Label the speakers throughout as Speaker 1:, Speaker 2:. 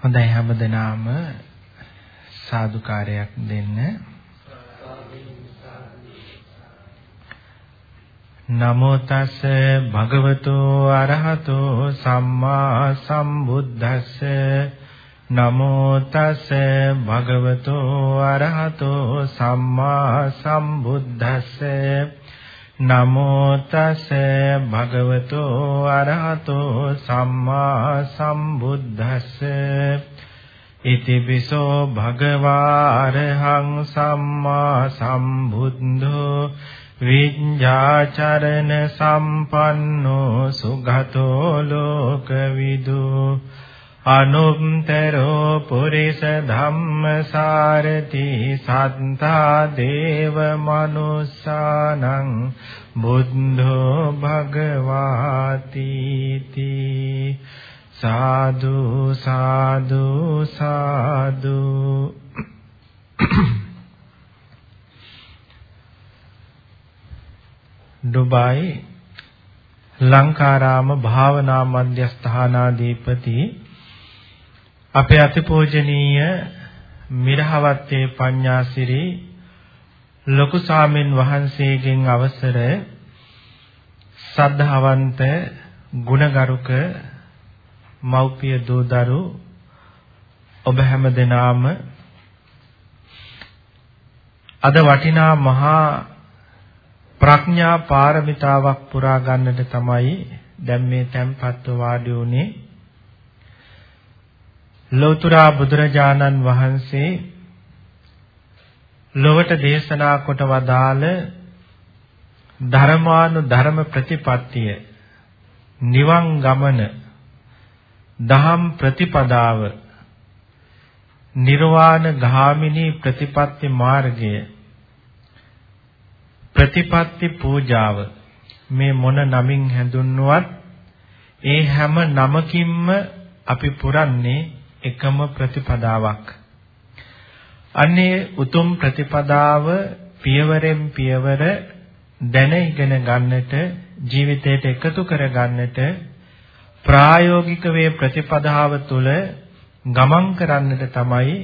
Speaker 1: හොඳයි හැමදෙනාම සාදුකාරයක් දෙන්න. නමෝ තස් භගවතෝ අරහතෝ සම්මා සම්බුද්දස්ස නමෝ තස් භගවතෝ අරහතෝ සම්මා සම්බුද්දස්ස නමෝ තස් භගවතෝ අරහතෝ සම්මා සම්බුද්දස්ස. ඉතිපිසෝ භගවාරහං සම්මා සම්බුද්ධෝ. විඤ්ඤාචරණ සම්පන්නෝ සුගතෝ ලෝකවිදු. අනුත්තරෝ පුරිස ධම්මසාරති සත්තා දේව මනුස්සානං බුද්ධෝ භගවාති තී සාදු සාදු සාදු. ඩුබායි ලංකාරාම භාවනා මධ්‍යස්ථානාධිපති අපේ අතිපූජනීය මිරහවත්තේ පඤ්ඤාසිරි ලොකු සාමින් වහන්සේගෙන් අවසර සද්ධාවන්ත ගුණගරුක මෞපිය දූදරු ඔබ හැම දෙනාම අද වටිනා මහා ප්‍රඥා පාරමිතාවක් පුරා ගන්නට තමයි දැන් මේ tempatව වාඩි උනේ ලෞතර බුදුරජාණන් වහන්සේ ලොවට දේශනා කොට වදාළ ධර්මානු ධර්ම ප්‍රතිපත්තිය නිවන් ගමන දහම් ප්‍රතිපදාව නිර්වාණ ගාමිනී ප්‍රතිපත්ති මාර්ගය ප්‍රතිපත්ති පූජාව මේ මොන නමින් හැඳුන්වුවත් ඒ හැම නමකින්ම අපි පුරන්නේ එකම ප්‍රතිපදාවක්. අන්නේ උතුම් ප්‍රතිපදාව පියවරෙන් පියවර දැන ඉගෙන ගන්නට ජීවිතයට එකතු කර ගන්නට ප්‍රායෝගික වේ ප්‍රතිපදාව තුළ ගමන් කරන්නට තමයි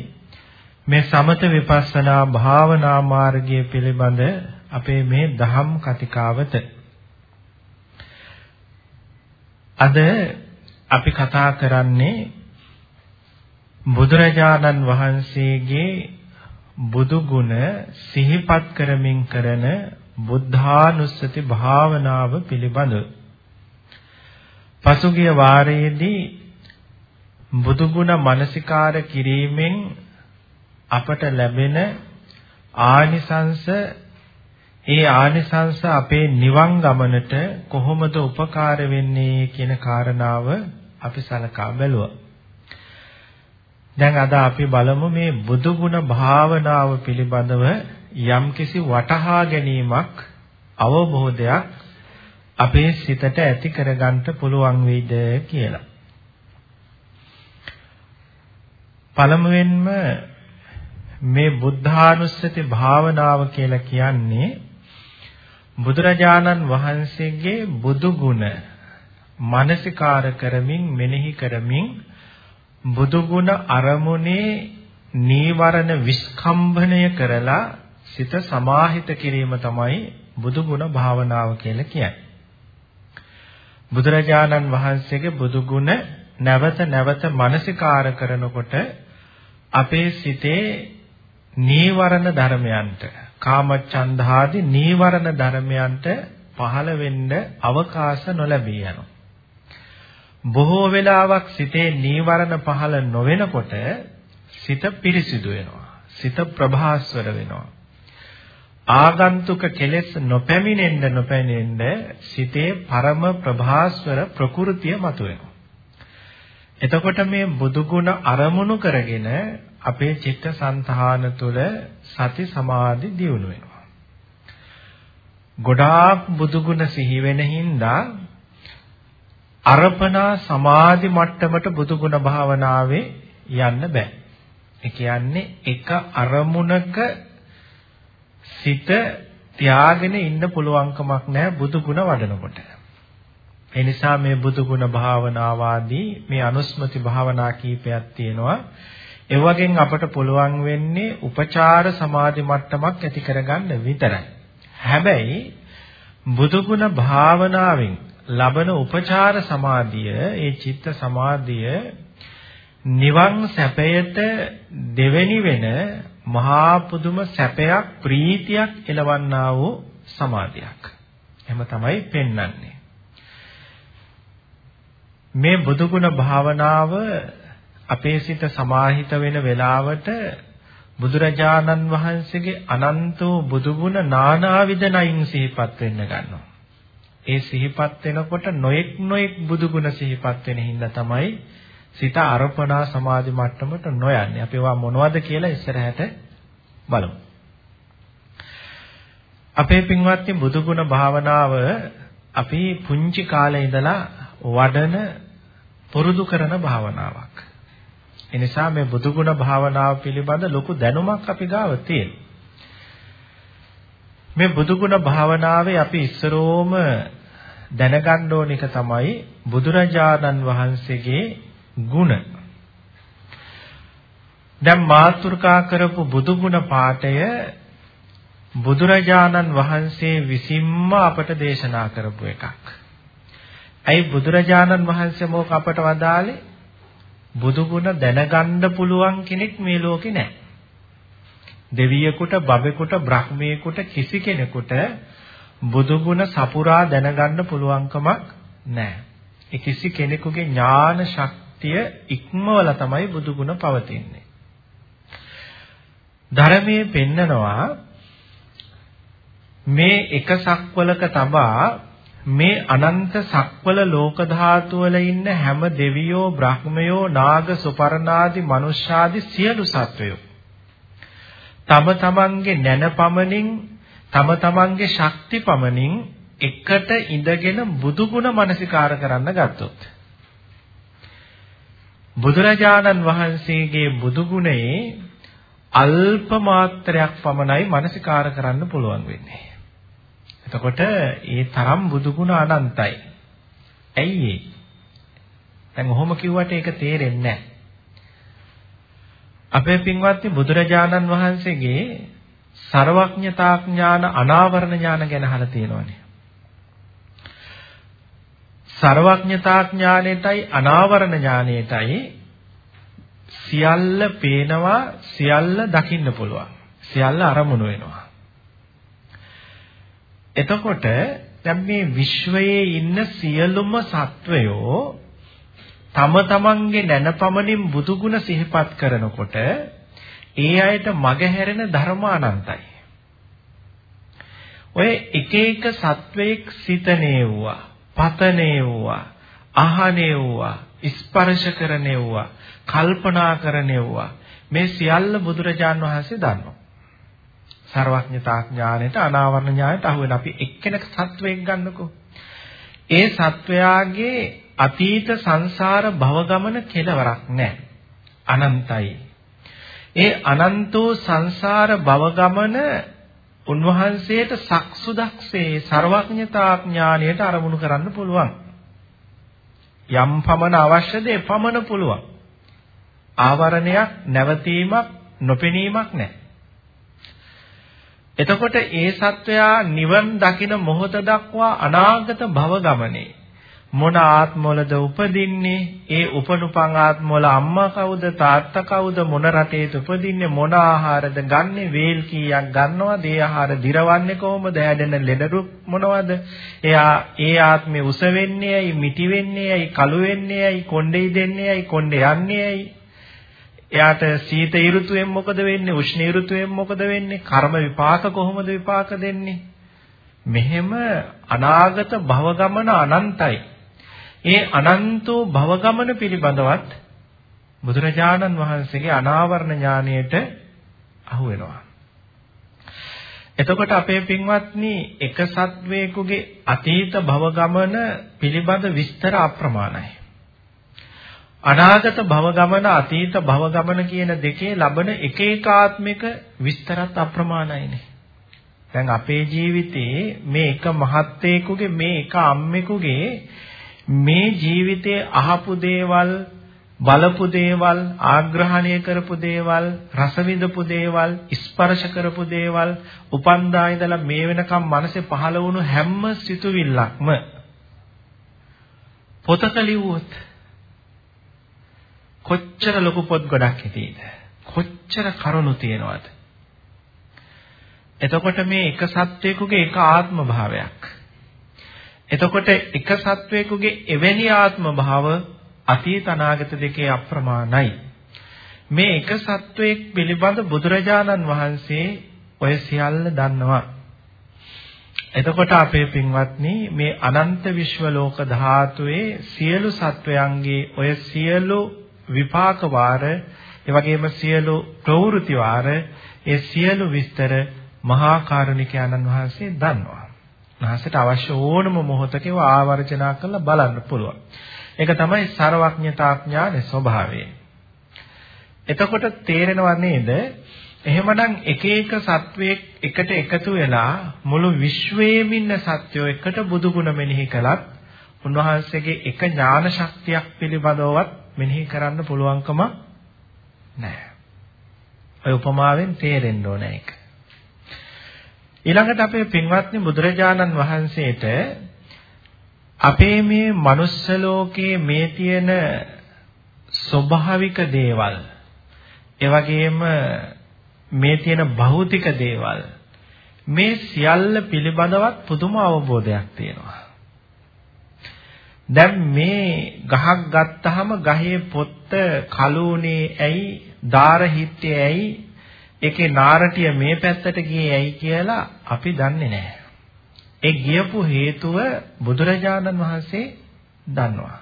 Speaker 1: මේ සමත විපස්සනා භාවනා මාර්ගය පිළිබඳ අපේ මේ දහම් කතිකාවත අද අපි කතා කරන්නේ බුදුරජාණන් වහන්සේගේ බුදු ගුණ සිහිපත් කරමින් කරන බුද්ධානුස්සති භාවනාව පිළිබඳ පසුගිය වාරයේදී බුදු ගුණ මනසිකාර කිරීමෙන් අපට ලැබෙන ආනිසංස ඒ ආනිසංස අපේ නිවන් ගමනට කොහොමද උපකාර වෙන්නේ කියන කාරණාව අපි සලකා බැලුවා. දැන් අද අපි බලමු මේ බුදු ගුණ භාවනාව පිළිබඳව යම්කිසි වටහා ගැනීමක් අවබෝධයක් අපේ සිතට ඇති කරගන්න පුළුවන් වෙයිද කියලා. පළමුවෙන්ම මේ බුද්ධානුස්සති භාවනාව කියලා කියන්නේ බුදුරජාණන් වහන්සේගේ බුදු ගුණ මානසිකාර කරමින් මෙනෙහි කරමින් බුදු ගුණ අරමුණේ නීවරණ විස්කම්භණය කරලා සිත සමාහිත කිරීම තමයි බුදු ගුණ භාවනාව කියලා කියන්නේ. බුදුරජාණන් වහන්සේගේ බුදු ගුණ නැවත නැවත මනසිකාර කරනකොට අපේ සිතේ නීවරණ ධර්මයන්ට කාමච්ඡන්දාදී නීවරණ ධර්මයන්ට පහළ වෙන්න අවකාශ නොලැබී යනවා. බොහෝ වෙලාවක් සිතේ නීවරණ පහළ නොවෙනකොට සිත පිරිසිදු වෙනවා. සිත ප්‍රභාස්වර වෙනවා. ආගන්තුක කෙලෙස් නොපැමිණෙන්න නොපැමිණෙන්න සිතේ පරම ප්‍රභාස්වර ප්‍රകൃතිය මතුවෙනවා. එතකොට මේ බුදු ගුණ අරමුණු කරගෙන අපේ චිත්ත සංතාන තුළ සති සමාධි දියුණු වෙනවා. ගොඩාක් බුදු ගුණ සිහි වෙන හින්දා අර්පණා සමාධි මට්ටමට බුදුගුණ භාවනාවේ යන්න බෑ. ඒ කියන්නේ එක අරමුණක සිත තියාගෙන ඉන්න පුළුවන්කමක් නැහැ බුදුගුණ වඩනකොට. ඒ නිසා මේ බුදු ගුණ භාවනාවාදී මේ අනුස්මති භාවනා කීපයක් තියෙනවා. ඒ වගේන් අපට පුළුවන් වෙන්නේ උපචාර සමාධි මට්ටමක් ඇති කරගන්න විතරයි. හැබැයි බුදු ගුණ භාවනාවෙන් ලබන උපචාර සමාධිය, ඒ චිත්ත සමාධිය නිවන් සැපයට දෙවෙනි වෙන මහා පුදුම සැපයක් ප්‍රීතියක් එළවන්නා වූ සමාධියක්. එහෙම තමයි පෙන්වන්නේ. මේ බුදුගුණ භාවනාව අපේ සිත සමාහිත වෙන වෙලාවට බුදුරජාණන් වහන්සේගේ අනන්ත වූ බුදුගුණ නානාවිද නයින් සිහිපත් වෙන්න ගන්නවා. ඒ සිහිපත් වෙනකොට නොඑක් නොඑක් බුදුගුණ සිහිපත් වෙන හින්දා තමයි සිත අර්පණා සමාධි මට්ටමට නොයන්නේ. අපි ඒවා මොනවද කියලා ඉස්සරහට බලමු. අපේ පින්වත්නි බුදුගුණ භාවනාව අපි පුංචි කාලේ ඉඳලා වඩන පුරුදු කරන භාවනාවක්. ඒ නිසා මේ බුදුගුණ භාවනාව පිළිබඳ ලොකු දැනුමක් අපි ගාව තියෙනවා. මේ බුදුගුණ භාවනාවේ අපි ඉස්සරෝම දැනගන්න ඕන එක තමයි බුදුරජාණන් වහන්සේගේ ගුණ. දැන් මාතුර්කා කරපු බුදුගුණ පාඨය බුදුරජාණන් වහන්සේ විසින්ම අපට දේශනා කරපු එකක්. ඇයි බුදුරජාණන් වහන්සේ මොක අපට වදාලේ? බුදු ගුණ දැනගන්න පුළුවන් කෙනෙක් මේ ලෝකේ නැහැ. දෙවියෙකුට, බබෙකුට, බ්‍රහ්මයෙකුට කිසි කෙනෙකුට බුදු ගුණ සපුරා දැනගන්න පුළුවන්කමක් නැහැ. ඒ කිසි කෙනෙකුගේ ඥාන ශක්තිය ඉක්මවල තමයි බුදු ගුණ පවතින්නේ. ධර්මයේ පෙන්නනවා මේ එක සක්වලක තබා මේ අනන්ත සක්වල ලෝක ධාතු වල ඉන්න හැම දෙවියෝ බ්‍රහ්මයෝ නාග සුපර්ණාදි මනුෂ්‍යාදි සියලු සත්වයෝ තම තමන්ගේ නැනපමණින් තම තමන්ගේ ශක්ති පමණින් එකට ඉඳගෙන බුදු ගුණ මනසිකාර කරන්න ගත්තොත් බුදුරජාණන් වහන්සේගේ බුදු ගුණයේ අල්ප මාත්‍රයක් පමණයි මනසිකාර කරන්න පුළුවන් වෙන්නේ එතකොට ඒ තරම් බුදු ගුණ අනන්තයි. ඇයි ඒ? දැන් ඔහොම කිව්වට ඒක තේරෙන්නේ නැහැ. අපේ පින්වත්නි බුදුරජාණන් වහන්සේගේ ਸਰවඥතා ඥාන අනාවරණ ඥාන ගැන අහලා තියෙනවනේ. ਸਰවඥතා ඥානෙටයි අනාවරණ ඥානෙටයි සියල්ල පේනවා සියල්ල දකින්න පුළුවන්. සියල්ල අරමුණු වෙනවා. එතකොට දැන් මේ විශ්වයේ ඉන්න සියලුම සත්වයෝ තම තමන්ගේ නැනපමණින් බුදු ගුණ සිහිපත් කරනකොට ඒ අයට මගහැරෙන ධර්ම අනන්තයි. ඔය එක එක සත්වයක සිතනේවුවා, පතනේවුවා, අහනේවුවා, ස්පර්ශ කරනේවුවා, කල්පනා කරනේවුවා මේ සියල්ල බුදුරජාන් වහන්සේ දන්නවා. සර්වඥතා ඥාණයට අනාවරණ ඥාණයට අහු වෙන අපි එක්කෙනෙක් සත්වයක් ගන්නකෝ. ඒ සත්වයාගේ අතීත සංසාර භව ගමන කෙලවරක් නැහැ. අනන්තයි. ඒ අනන්තෝ සංසාර භව ගමන උන්වහන්සේට සක්සුදක්සේ සර්වඥතා ඥාණයට අරමුණු කරන්න පුළුවන්. යම් පමණ අවශ්‍යද ඒ පමණ පුළුවන්. ආවරණයක් නැවතීමක් නොපෙනීමක් නැහැ. එතකොට ඒ සත්වයා නිවන් දකින මොහොත දක්වා අනාගත භව ගමනේ මොන ආත්මවලද උපදින්නේ ඒ උපනුපං ආත්මවල අම්මා කවුද තාත්තා කවුද මොන රටේද උපදින්නේ මොන ආහාරද ගන්නෙ වේල් කීයක් ගන්නවද ඒ ආහාර දිරවන්නේ කොහොමද හැදෙන ලෙඩරු මොනවද එයා ඒ ආත්මේ උස වෙන්නේ ඇයි මිටි වෙන්නේ ඇයි කළු වෙන්නේ ඇයි කොණ්ඩේ දෙන්නේ ඇයි කොණ්ඩේ යන්නේ ඇයි එයාට සීත ඍතුවෙන් මොකද වෙන්නේ? උෂ්ණ ඍතුවෙන් මොකද වෙන්නේ? කර්ම විපාක කොහොමද විපාක දෙන්නේ? මෙහෙම අනාගත භව ගමන අනන්තයි. ඒ අනන්තෝ භව ගමන පිළිබඳවත් බුදුරජාණන් වහන්සේගේ අනාවරණ ඥාණයට අහු වෙනවා. එතකොට අපේ පින්වත්නි එක සත්වයකගේ අතීත භව ගමන පිළිබඳ විස්තර අප්‍රමාණයි. අනාගත භව ගමන අතීත භව ගමන කියන දෙකේ ලබන එක එකාත්මික විස්තරත් අප්‍රමාණයිනේ. දැන් අපේ ජීවිතේ මේ එක මහත්තයෙකුගේ මේ එක අම්මෙකුගේ මේ ජීවිතයේ අහපු දේවල් බලපු දේවල් ආග්‍රහණය කරපු දේවල් රස විඳපු දේවල් ස්පර්ශ කරපු දේවල් උපන්දා ඉඳලා මේ වෙනකම් මනසේ පහළ වුණු හැම සිතුවිල්ලක්ම පොතක ලිව්වොත් කොච්චර ලොකු පොත් ගොඩක් හිටියේද? කොච්චර කරුණු තියෙනවද? එතකොට මේ එක සත්වයකගේ එක ආත්ම භාවයක් එතකොට එක සත්වයකගේ එවැනි ආත්ම භාව අතීත අනාගත දෙකේ අප්‍රමාණයි. මේ එක සත්වයක් පිළිබඳ බුදුරජාණන් වහන්සේ ඔය සියල්ල දන්නවා. එතකොට අපේ පින්වත්නි මේ අනන්ත විශ්ව ලෝක ධාතුවේ සියලු සත්වයන්ගේ ඔය සියලු විපාක වාර ඒ වගේම සියලු ප්‍රවෘත්ති වාර ඒ සියලු විස්තර මහා කාරුණිකයන්න් වහන්සේ දන්නවා. උන්වහන්සේට අවශ්‍ය ඕනම මොහොතක ඒවා ආවර්ජනා කරලා බලන්න පුළුවන්. ඒක තමයි ਸਰවඥතා ඥානයේ ස්වභාවය. එතකොට තේරෙනව නේද? එහෙමනම් එක එක සත්වයක් එකට එකතු වෙලා මුළු විශ්වයේම ඉන්න සත්වෝ එකට බුදු ගුණ මෙනෙහි කළත් උන්වහන්සේගේ එක ඥාන ශක්තියක් පිළිබඳවවත් මෙනෙහි කරන්න පුළුවන්කම නැහැ. ඔය උපමාවෙන් තේරෙන්න ඕන ඒක. ඊළඟට අපේ පින්වත්නි බුදුරජාණන් වහන්සේට අපේ මේ manuss ලෝකයේ මේ තියෙන ස්වභාවික දේවල් ඒ වගේම මේ තියෙන භෞතික දේවල් මේ සියල්ල පිළිබඳවත් පුදුම අවබෝධයක් තියෙනවා. දැන් මේ ගහක් ගත්තාම ගහේ පොත්ත කලුනේ ඇයි, දාර හිට්ටේ ඇයි, ඒකේ නාරටිය මේ පැත්තට ගියේ ඇයි කියලා අපි දන්නේ නැහැ. ඒ ගියපු හේතුව බුදුරජාණන් වහන්සේ දන්නවා.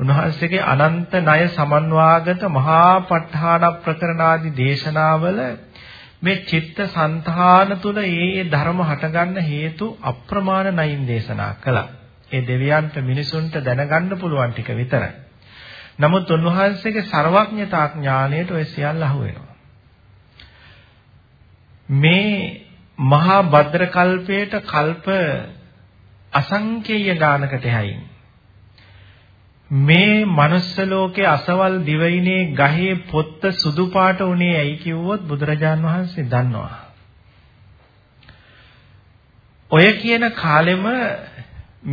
Speaker 1: උන්වහන්සේගේ අනන්ත ණය සමන්වාගත මහා ප ဋ ාණ ප්‍රකරණාදී දේශනාවල මේ චිත්ත සංතාන තුල ඒ ධර්ම හටගන්න හේතු අප්‍රමාණ නයින් දේශනා කළා. ඒ දෙවියන්ට මිනිසුන්ට දැනගන්න පුළුවන් ටික විතරයි. නමුත් උන්වහන්සේගේ ਸਰවඥතා ඥාණයට ඔය සියල්ල අහු වෙනවා. මේ මහා භද්‍ර කල්පයට කල්ප අසංකේය ගානකට හැයින් මේ මනුස්ස ලෝකයේ අසවල් දිවයිනේ ගහේ පොත්ත සුදු පාට උනේ ඇයි කිව්වොත් බුදුරජාන් වහන්සේ දන්නවා. ඔය කියන කාලෙම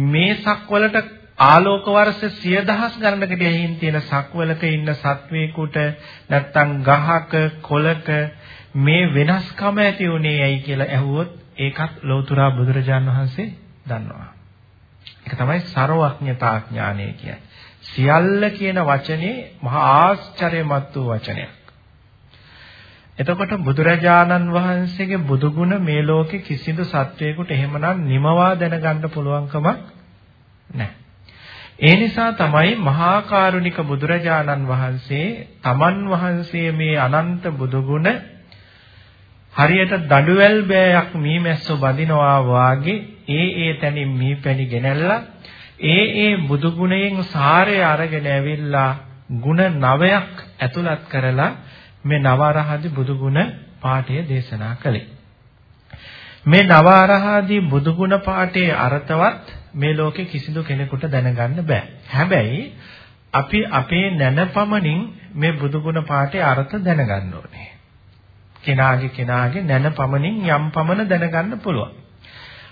Speaker 1: මේ සක්වලට ආලෝක වර්ෂ 10000 ගණනකට ඇහින් තියෙන සක්වලක ඉන්න සත්වේකුට නැත්තම් ගහක කොලක මේ වෙනස්කම ඇති උනේ ඇයි කියලා ඇහුවොත් ඒකත් ලෞතුරා බුදුරජාන් වහන්සේ දන්නවා. ඒක තමයි ਸਰවඥතා ඥානය කියන්නේ. සියල්ල කියන වචනේ මහා ආශ්චර්යමත් වූ වචනයක්. එතකොට බුදුරජාණන් වහන්සේගේ බුදුගුණ මේ ලෝකේ කිසිදු සත්වයකට එහෙමනම් නිමවා දැනගන්න පුළුවන්කමක් නැහැ. ඒ නිසා තමයි මහා කරුණික බුදුරජාණන් වහන්සේ තමන් වහන්සේ මේ අනන්ත බුදුගුණ හරියට දඬුවැල් බෑයක් මීමැස්සෝ බඳිනවා වාගේ ඒ ඒ තැනින් මීපැණි ගෙනල්ලා ඒ ඒ බුදු ගුණයෙන් සාරය අරගෙන ඇවිල්ලා ಗುಣ නවයක් ඇතුළත් කරලා මේ නවරහදී බුදු ගුණ පාඨය දේශනා කළේ. මේ නවරහදී බුදු ගුණ පාඨයේ අර්ථවත් මේ ලෝකේ කිසිදු කෙනෙකුට දැනගන්න බෑ. හැබැයි අපි අපේ නැනපමණින් මේ බුදු ගුණ පාඨයේ අර්ථ දැනගන්න ඕනේ. කෙනාගේ කෙනාගේ නැන පමණින් යම් පමණ දැනගන්න පුළුවන්.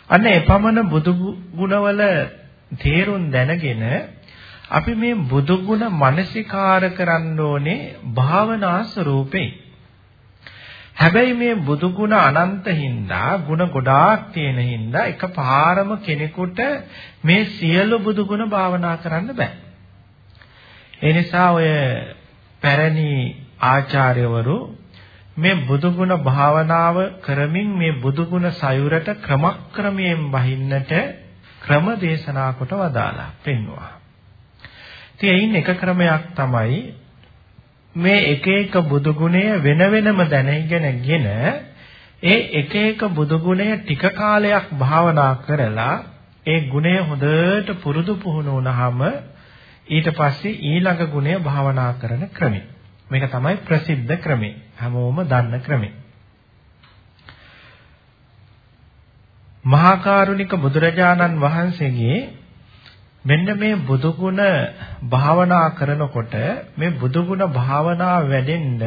Speaker 1: අන්න ඒ පමණ බුදු ගුණවල තේරුම් දැනගෙන අපි මේ බුදු ගුණ මානසිකාර කරන්න ඕනේ භාවනා ස්වરૂපේ. හැබැයි මේ බුදු ගුණ අනන්ත හින්දා ගුණ ගොඩාක් තියෙන හින්දා එකපාරම කෙනෙකුට මේ සියලු බුදු ගුණ භාවනා කරන්න බෑ. ඒ නිසා ඔය පැරණි ආචාර්යවරු මේ බුදුගුණ භාවනාව කරමින් මේ බුදුගුණ සයුරට ක්‍රමක්‍රමයෙන් වහින්නට ක්‍රම දේශනා කොට වදාලා පෙන්වුවා. ඉතින් එයින් එක ක්‍රමයක් තමයි මේ එක එක බුදුගුණය වෙන වෙනම දැනගෙනගෙන ඒ එක එක බුදුගුණය ටික කාලයක් භාවනා කරලා ඒ ගුණය හොඳට පුරුදු පුහුණු වුණාම ඊට පස්සේ ඊළඟ ගුණය භාවනා කරන ක්‍රමය. මේක තමයි ප්‍රසිද්ධ ක්‍රමය. හැමෝම දන්න ක්‍රමය. මහා කරුණික බුදුරජාණන් වහන්සේගේ මෙන්න මේ බුදු ගුණ භාවනා කරනකොට මේ බුදු ගුණ භාවනා වැඩෙන්න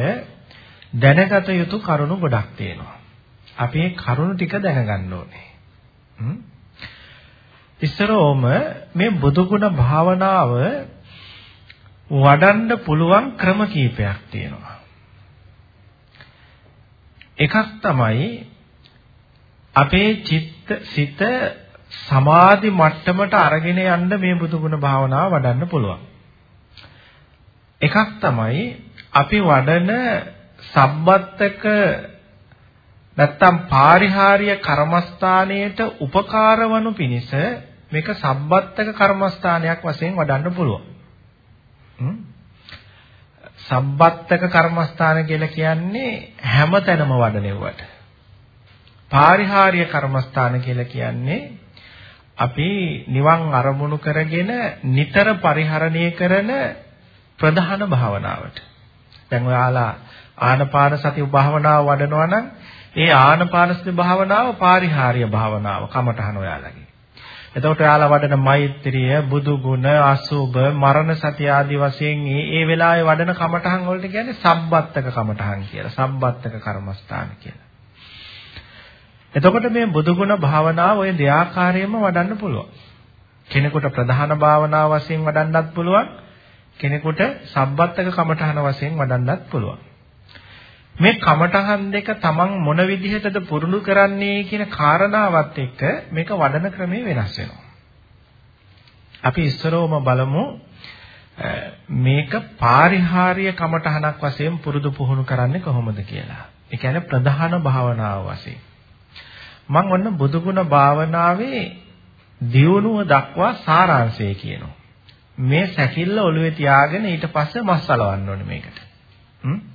Speaker 1: දැනගත යුතු කරුණු ගොඩක් තියෙනවා. අපි මේ කරුණු ටික දැනගන්න ඕනේ. ඉස්සරෝම මේ බුදු ගුණ භාවනාව වඩන්න පුළුවන් ක්‍රම කීපයක් තියෙනවා. එකක් තමයි අපේ චිත්ත සිත සමාධි මට්ටමට අරගෙන යන්න මේ බුදුගුණ භාවනාව වඩන්න පුළුවන්. එකක් තමයි අපි වඩන සබ්බත්තක නැත්තම් පාරිහාර්ය කර්මස්ථානයට උපකාර වනු පිණිස මේක සබ්බත්තක කර්මස්ථානයක් වශයෙන් වඩන්න පුළුවන්. සබ්බත්තක කර්මස්ථාන කියලා කියන්නේ හැමතැනම වඩනෙවට. පාරිහාර්ය කර්මස්ථාන කියලා කියන්නේ අපි නිවන් අරමුණු කරගෙන නිතර පරිහරණය කරන ප්‍රධාන භාවනාවට. දැන් ඔයාලා ආනපාන සති භාවනාව වඩනවා නම් ඒ ආනපාන සති භාවනාව පාරිහාර්ය භාවනාව කමඨහන ඔයාලගේ. එතකොට ඔයාලා වඩන මෛත්‍රිය, බුදු ගුණ, අසුබ, මරණ සතිය ආදී වශයෙන් මේ ඒ වෙලාවේ වඩන කමඨහන් වලට කියන්නේ සම්බත්තක කමඨහන් කියලා. සම්බත්තක කර්මස්ථාන කියලා. එතකොට මේ බුදුගුණ භාවනාව ওই දෙආකාරයෙන්ම වඩන්න පුළුවන්. කෙනෙකුට ප්‍රධාන භාවනාව වශයෙන් වඩන්නත් පුළුවන්. කෙනෙකුට සම්බත්තක කමඨහන වශයෙන් වඩන්නත් පුළුවන්. මේ කමඨහන් දෙක තමන් මොන විදිහටද පුරුදු කරන්නේ කියන කාරණාවත් එක්ක මේක වඩන ක්‍රමය වෙනස් වෙනවා. අපි ඉස්සරෝම බලමු මේක පාරිහාර්ය කමඨහනක් වශයෙන් පුරුදු පුහුණු කරන්නේ කොහොමද කියලා. ඒ කියන්නේ ප්‍රධාන භාවනාව වශයෙන්. මම ඔන්න බුදුගුණ භාවනාවේ දියුණුව දක්වා සාරාංශය කියනවා. මේ සැකිල්ල ඔළුවේ තියාගෙන ඊට පස්සේ මස් අලවන්න ඕනේ මේකට. හ්ම්?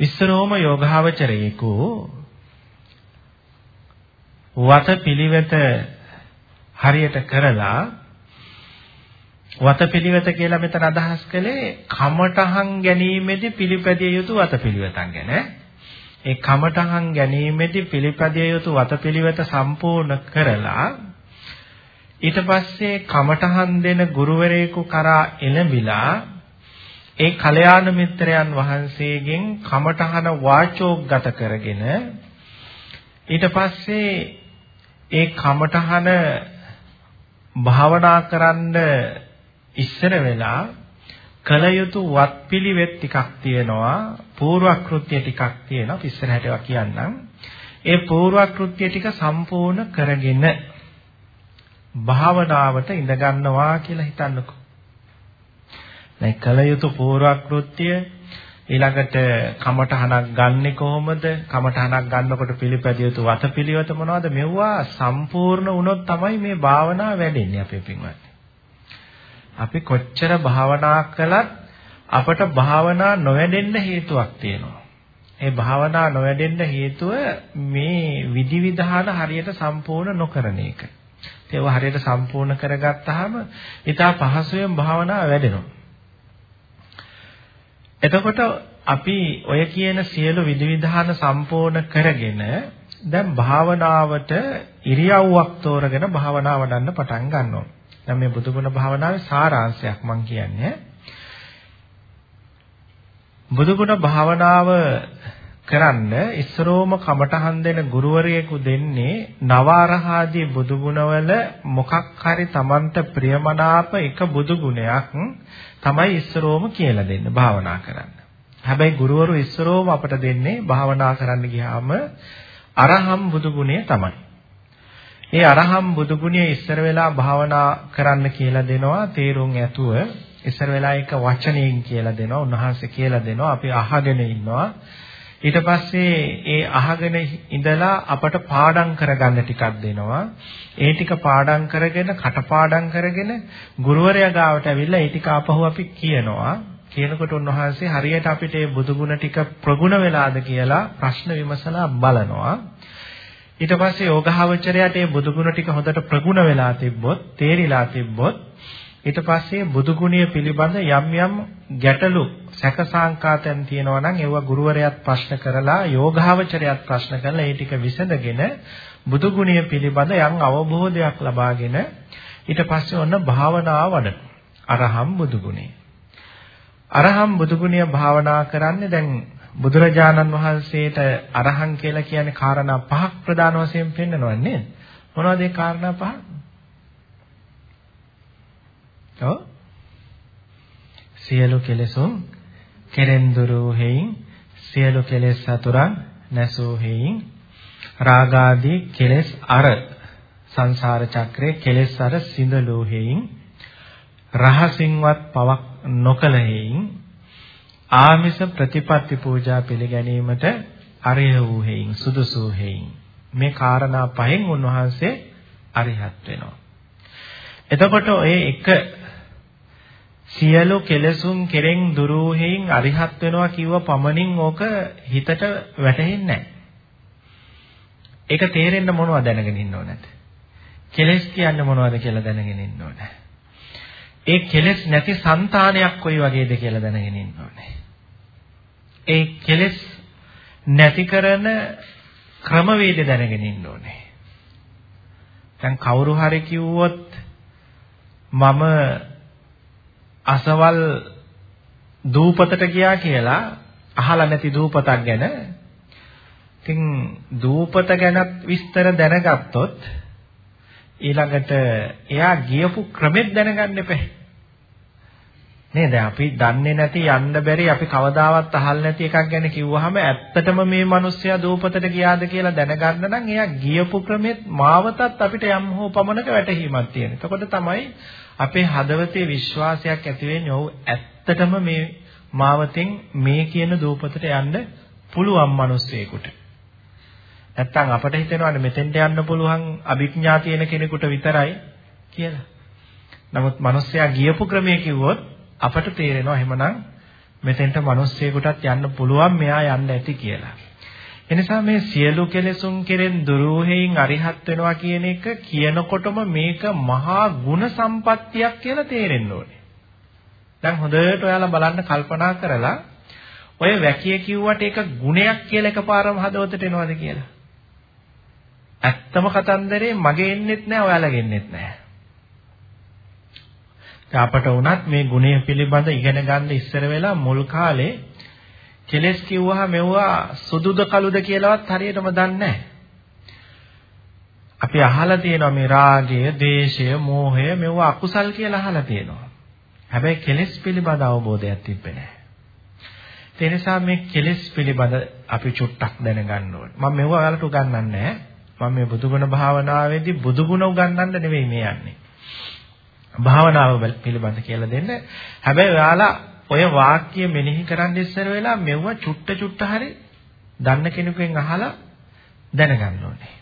Speaker 1: ඉස්සරෝම යෝගාවචරයේකු වත පිළිවෙත හරියට කරලා වත පිළිවෙත කියලා මෙතන අදහස් කළේ කමඨහන් ගැනීමේදී පිළිපැදිය යුතු වත පිළිවෙතක් ගැන. ඒ කමඨහන් ගැනීමේදී පිළිපදිය යුතු වතපිළිවෙත සම්පූර්ණ කරලා ඊට පස්සේ කමඨහන් දෙන ගුරුවරයෙකු කරා එළඹිලා ඒ කල්යාණ මිත්‍රයන් වහන්සේගෙන් කමඨහන වාචෝගත කරගෙන ඊට පස්සේ ඒ කමඨහන භාවනා කරන්න ඉස්සර වෙලා කල යුතු වත්පිළිවෙත් ටිකක් තියෙනවා පූර්වක්‍ෘත්‍ය ටිකක් තියෙනවා ඉස්සරහට ඒවා කියන්නම්. ඒ පූර්වක්‍ෘත්‍ය ටික සම්පූර්ණ කරගෙන භාවනාවට ඉඳ ගන්නවා කියලා හිතන්නකෝ. දැන් කල යුතු පූර්වක්‍ෘත්‍ය ඊළඟට කමඨහනක් ගන්නෙ කොහොමද කමඨහනක් ගන්නකොට පිළිපැදිය යුතු වතපිළිවෙත මොනවද මෙවුවා සම්පූර්ණ වුණොත් තමයි මේ භාවනාව වැඩෙන්නේ අපේ පින්වත් අපි කොච්චර භාවනා කළත් අපට භාවනා නොවැඩෙන්න හේතුවක් තියෙනවා. ඒ භාවනා නොවැඩෙන්න හේතුව මේ විධිවිධාන හරියට සම්පූර්ණ නොකරන එක. ඒව හරියට සම්පූර්ණ කරගත්තාම ඊට පහසුවෙන් භාවනාව වැඩෙනවා. එතකොට අපි ඔය කියන සියලු විධිවිධාන සම්පූර්ණ කරගෙන දැන් භාවනාවට ඉරියව්වක් තෝරගෙන භාවනාව වඩන්න පටන් ගන්නවා. දැන් මේ බුදුගුණ භාවනාවේ සාරාංශයක් මම කියන්නේ. බුදුගුණ භාවනාව කරන්න ඉස්සරෝම කමටහන් දෙන ගුරුවරයෙකු දෙන්නේ නවාරහාදී බුදුගුණවල මොකක් හරි Tamanට ප්‍රියමනාප එක බුදුගුණයක් තමයි ඉස්සරෝම කියලා දෙන්න භාවනා කරන්න. හැබැයි ගුරුවරු ඉස්සරෝම අපට දෙන්නේ භාවනා කරන්න ගියාම අරහම් බුදුගුණය තමයි. ඒ අරහම් බුදු ගුණය ඉස්සර වෙලා භාවනා කරන්න කියලා දෙනවා තේරුම් ඇතුව ඉස්සර වෙලා එක වචනයෙන් කියලා දෙනවා උන්වහන්සේ කියලා දෙනවා අපි අහගෙන ඉන්නවා ඊට පස්සේ ඒ අහගෙන ඉඳලා අපට පාඩම් කරගන්න ටිකක් දෙනවා. ඒ ටික පාඩම් කරගෙන කටපාඩම් කරගෙන ගුරුවරයා ගාවට ඇවිල්ලා ඒ ටික ආපහු අපි කියනවා. කියනකොට උන්වහන්සේ හරියට අපිට මේ බුදු ගුණ ටික ප්‍රගුණ වෙලාද කියලා ප්‍රශ්න විමසලා බලනවා. ඊට පස්සේ යෝගාවචරයට මේ බුදුගුණ ටික හොඳට ප්‍රගුණ වෙලා තිබ්බොත්, තේරිලා තිබ්බොත් ඊට පස්සේ බුදුගුණිය පිළිබඳ යම් යම් ගැටලු සැකසාංකාතයන් තියෙනවා නම් ඒවා ගුරුවරයාත් ප්‍රශ්න කරලා යෝගාවචරයාත් ප්‍රශ්න කරලා ඒ ටික විසඳගෙන බුදුගුණිය පිළිබඳ යම් අවබෝධයක් ලබාගෙන ඊට පස්සේ ඔන්න භාවනාව වඩන. අරහම් බුදු ගුණේ. අරහම් බුදු ගුණය භාවනා කරන්නේ දැන් බුදුරජාණන් වහන්සේට අරහං කියලා කියන්නේ කාරණා පහක් ප්‍රධාන වශයෙන් පෙන්නනවා නේද? මොනවද ඒ කාරණා පහ? ඔව් සියලු කෙලෙසුන් කෙරෙන් දුරු හේයින් සියලු කෙලෙස් සතුරන් නැසූ හේයින් රාගාදී කෙලෙස් අර සංසාර චක්‍රයේ කෙලෙස් අර සිඳලූ හේයින් රහසින්වත් පවක් නොකල හේයින් ආමිස ප්‍රතිපත්ති පූජා පිළිගැනීමට අරිය වූ හේයින් සුදුසු හේයින් මේ කාරණා පහෙන් උන්වහන්සේ අරිහත් වෙනවා. එතකොට ඔය එක සියලු කෙලසුන් කෙරෙන් දුරු හේයින් අරිහත් වෙනවා කිව්ව පමණින් ඕක හිතට වැටහෙන්නේ නැහැ. ඒක තේරෙන්න මොනවද දැනගෙන ඉන්න ඕනද? කෙලස් කියන්නේ මොනවද කියලා දැනගෙන ඉන්න ඕනේ. ඒ කෙලස් නැති సంతානයක් කොයි වගේද කියලා දැනගෙන ඉන්න ඕනේ. ඒ කෙලස් නැති කරන ක්‍රමවේද දැනගෙන ඉන්න ඕනේ. දැන් කවුරු හරි කිව්වොත් මම අසවල් දූපතට ගියා කියලා අහලා නැති දූපතක් ගැන ඉතින් දූපත ගැනත් විස්තර දැනගත්තොත් ඊළඟට එයා ගියපු ක්‍රමෙත් දැනගන්න එපා. නේද? අපි දන්නේ නැති යන්න බැරි අපි කවදාවත් අහල් නැති එකක් ගැන කිව්වහම ඇත්තටම මේ මිනිස්සයා දූපතට ගියාද කියලා දැනගන්න නම් එයා ගියපු ක්‍රමෙත් මාවතත් අපිට යම් හෝ පමණක වැටහීමක් තියෙන. එතකොට තමයි අපේ හදවතේ විශ්වාසයක් ඇති වෙන්නේ ඔව් ඇත්තටම මේ මාවතෙන් මේ කියන දූපතට යන්න පුළුවන් මිනිස්සෙකුට. නැත්තම් අපට හිතෙනවානේ මෙතෙන්ට යන්න පුළුවන් අභිඥා තියෙන කෙනෙකුට විතරයි කියලා. නමුත් මිනිස්සයා ගියපු ක්‍රමයේ කිව්වොත් අපට තේරෙනවා එහෙමනම් මෙතෙන්ට මිනිස්සෙකුටත් යන්න පුළුවන් මෙයා යන්න ඇති කියලා. එනිසා මේ සියලු කෙලෙසුන් කෙරෙන් දුරෝහෙයින් අරිහත් වෙනවා කියන එක කියනකොටම මේක මහා ගුණ සම්පත්තියක් කියලා තේරෙන්න ඕනේ. දැන් හොඳට ඔයාලා බලන්න කල්පනා කරලා ඔය වැකිය කිව්වට ඒක ගුණයක් කියලා එකපාරම හදවතට එනවද කියලා? ඇත්තම කතන්දරේ මගේ එන්නෙත් නැහැ ඔයාලගේ එන්නෙත් නැහැ. අපට වුණත් මේ ගුණය පිළිබඳ ඉගෙන ගන්න ඉස්සර වෙලා මුල් කාලේ කෙලස් කිව්වහම මෙවුවා සුදුද කළුද කියලාවත් හරියටම දන්නේ නැහැ. අපි අහලා තියෙනවා මේ රාගය, දේශය, මෝහය මෙවුවා අකුසල් කියලා අහලා තියෙනවා. හැබැයි කෙලස් පිළිබඳ අවබෝධයක් තිබ්බේ නැහැ. ඒ නිසා මේ කෙලස් පිළිබඳ අපි චුට්ටක් දැනගන්න ඕනේ. මම මෙවුවා ඔයාලට උගන්වන්නේ නැහැ. මම මේ බුදුගුණ භාවනාවේදී බුදුගුණ උගන්වන්න නෙවෙයි මේ යන්නේ. භාවනාව පිළිබඳ කියලා දෙන්න. හැබැයි ඔයාලා ඔය වාක්‍ය මෙනෙහි කරන්න ඉස්සර වෙලා මෙවුව චුට්ට චුට්ට හරි දන්න කෙනෙකුෙන් අහලා දැනගන්න ඕනේ.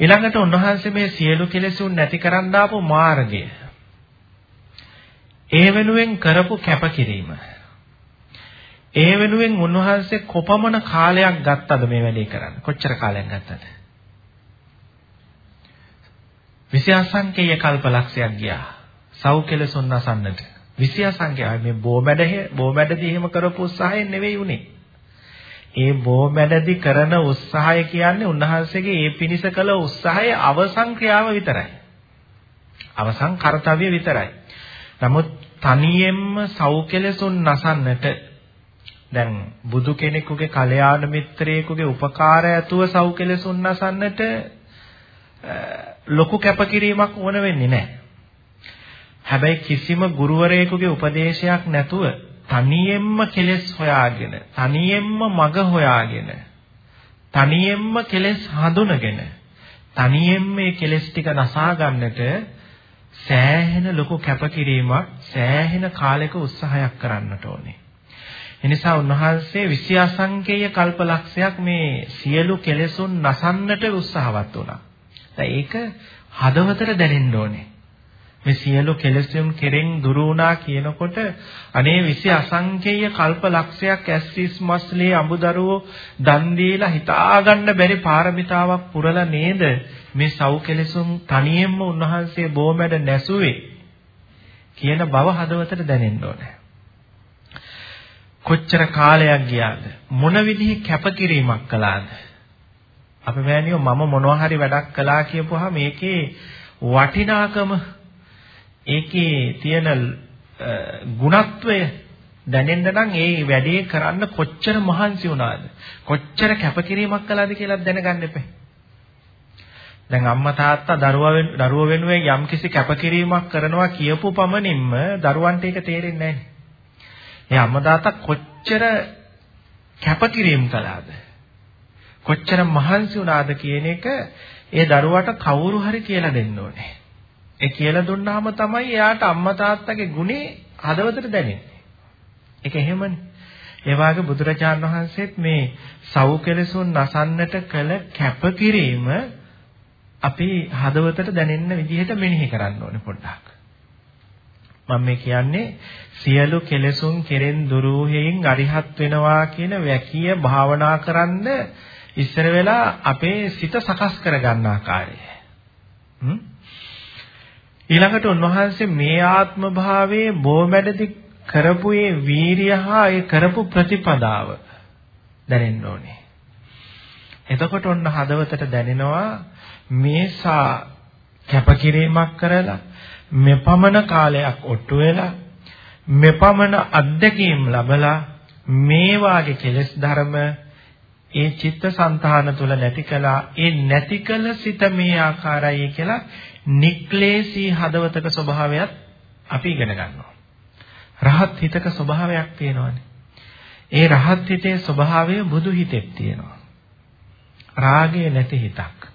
Speaker 1: ඊළඟට උන්වහන්සේ මේ සියලු කෙලෙසුන් නැති කරන්න ආපු මාර්ගය. ඒ වෙනුවෙන් කරපු කැපකිරීම. ඒ වෙනුවෙන් උන්වහන්සේ කොපමණ කාලයක් ගත්තද මේ වැඩේ කරන්න? කොච්චර කාලයක් ගත්තද? විෂයාසංකේය කල්පලක්ෂයක් ගියා. සව් කෙලසොන් නසන්නට. විෂයාසංකේය මේ බෝමැඩ බෝමැඩදී එහෙම කරපු උත්සාහයෙන් නෙවෙයි උනේ. ඒ බෝමැඩදී කරන උත්සාහය කියන්නේ උන්වහන්සේගේ ඒ පිනිස කළ උත්සාහයේ අවසන් ක්‍රියාව විතරයි. අවසන් කාර්යය විතරයි. නමුත් තනියෙන්ම සව් කෙලසොන් නසන්නට දැන් බුදු කෙනෙකුගේ කල්යාණ මිත්‍රයෙකුගේ උපකාරය ඇතුව සව් කෙලසුන් නසන්නට ලොකු කැපකිරීමක් ඕන වෙන්නේ නැහැ. හැබැයි කිසිම ගුරුවරයෙකුගේ උපදේශයක් නැතුව තනියෙන්ම කෙලෙස් හොයාගෙන, තනියෙන්ම මග හොයාගෙන, තනියෙන්ම කෙලෙස් හඳුනගෙන, තනියෙන්ම මේ කෙලෙස් ටික නසා ගන්නට සෑහෙන ලොකු කැපකිරීමක්, සෑහෙන කාලයක උත්සාහයක් කරන්නට ඕනේ. එනිසා උන්වහන්සේ විෂය අසංකේය කල්පලක්ෂයක් මේ සියලු කෙලෙසුන් නසන්නට උත්සාහවත් වුණා. දැන් ඒක හදවතට දැනෙන්න ඕනේ. මේ සියලු කෙලෙසුන් කෙරෙන් දුරු වුණා කියනකොට අනේ විෂය අසංකේය කල්පලක්ෂයක් ඇස්සිස් මස්ලේ අඹදරුවෝ දන් දීලා හිතා ගන්න බැරි පාරමිතාවක් පුරලා නේද? මේ සව් කෙලෙසුන් තනියෙන්ම උන්වහන්සේ බොමැඩ නැසුවේ කියන බව හදවතට දැනෙන්න ඕනේ. කොච්චර කාලයක් ගියාද? මොන විදිහේ කැපකිරීමක් කළාද? අපි මෑනියෝ මම මොනවා හරි වැඩක් කළා කියපුවාම මේකේ වටිනාකම ඒකේ තියෙන ගුණත්වය දැනෙන්න නම් ඒ වැඩේ කරන්න කොච්චර මහන්සි වුණාද කොච්චර කැපකිරීමක් කළාද කියලා දැනගන්න එපා. දැන් අම්මා තාත්තා දරුවා දරුවා වෙනුවෙන් යම්කිසි කැපකිරීමක් කරනවා කියපු පමණින්ම දරුවන්ට ඒක තේරෙන්නේ නැහැ. ඒ අම්මා තාත්තා කොච්චර කැපකිරීම කළාද? කොච්චර මහන්සි වුණාද කියන එක ඒ දරුවට කවුරු හරි කියලා දෙන්න ඕනේ. ඒ කියලා දුන්නාම තමයි එයාට අම්මා තාත්තගේ ගුණේ හදවතට දැනෙන්නේ. ඒක එහෙමනේ. ඒ වාගේ බුදුරජාණන් වහන්සේත් මේ සව් කෙලසුන් නසන්නට කළ කැපකිරීම අපි හදවතට දැනෙන්න විදිහට මෙනෙහි කරන්න ඕනේ පොඩ්ඩක්. මම මේ කියන්නේ සියලු කෙලෙසුන් කෙරෙන් දුරු හේයින් අරිහත් වෙනවා කියන වැකිය භාවනා කරන්න ඉස්සර වෙලා අපේ සිත සකස් කරගන්න ආකාරය. ඊළඟට උන්වහන්සේ මේ ආත්ම භාවයේ බොමැඩදි කරපු ඒ වීරිය හා ඒ කරපු ප්‍රතිපදාව දැනෙන්න ඕනේ. එතකොට ඔන්න හදවතට දැනෙනවා මේසා කැපකිරීමක් කරලා මෙපමණ කාලයක් ඔට්ටු වෙලා මෙපමණ අත්දැකීම් ලැබලා මේ වාගේ කෙලෙස් ධර්ම ඒ චිත්තසංතාන තුල නැති කළා ඒ නැති කළ සිත මේ ආකාරයි කියලා නික්ලේශී හදවතක ස්වභාවයත් අපි ඉගෙන ගන්නවා. රහත් හිතක ස්වභාවයක් තියෙනවානේ. ඒ රහත් හිතේ ස්වභාවය බුදු හිතෙත් තියෙනවා. රාගය නැති හිතක්.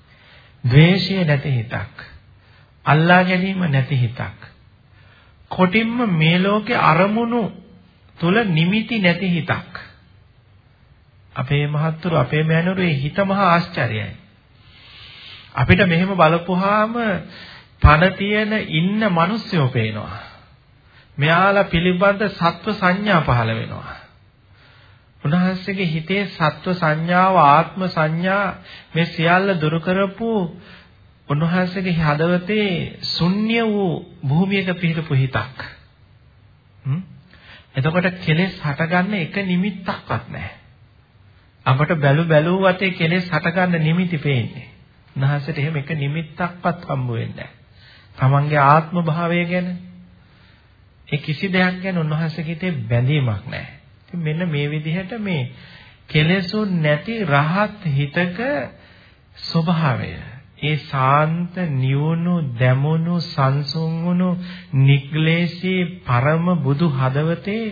Speaker 1: ද්වේෂය නැති හිතක්. අල්ලා ගැනීම නැති හිතක්. කොටින්ම මේ ලෝකේ අරමුණු තුල නිමිති නැති හිතක්. අපේ මහත්තුරු අපේ මෑණුරු හිත මහා ආශ්චර්යයි. අපිට මෙහෙම බලපුවාම පණ තියෙන ඉන්න මිනිස්සුયો පේනවා. මෙයාලා පිළිබඳ සත්ව සංඥා පහළ වෙනවා. උන්වහන්සේගේ හිතේ සත්ව සංඥාව ආත්ම සංඥා මේ සියල්ල දුරු කරපු උන්වහන්සේගේ හදවතේ ශුන්‍ය වූ භූමියක පිහිටපු හිතක්. එතකොට කෙලෙස් හටගන්න එක නිමිත්තක්වත් නැහැ. අපට බැලු බැලුව වතේ කෙලෙස් හටගන්න නිමිති පේන්නේ. උන්වහන්සේට එහෙම එක නිමිත්තක්වත් හම්බ වෙන්නේ නැහැ. තමන්ගේ ආත්ම භාවය ගැන ඒ කිසි දෙයක් ගැන උන්වහන්සේගේ බැඳීමක් නැහැ. මෙන්න මේ විදිහට මේ කෙලෙසුන් නැති රහත් හිතක ස්වභාවය ඒ සාන්ත නිවුණු දැමුණු සංසුන් වුණු නිග්ලේශී පරම බුදු හදවතේ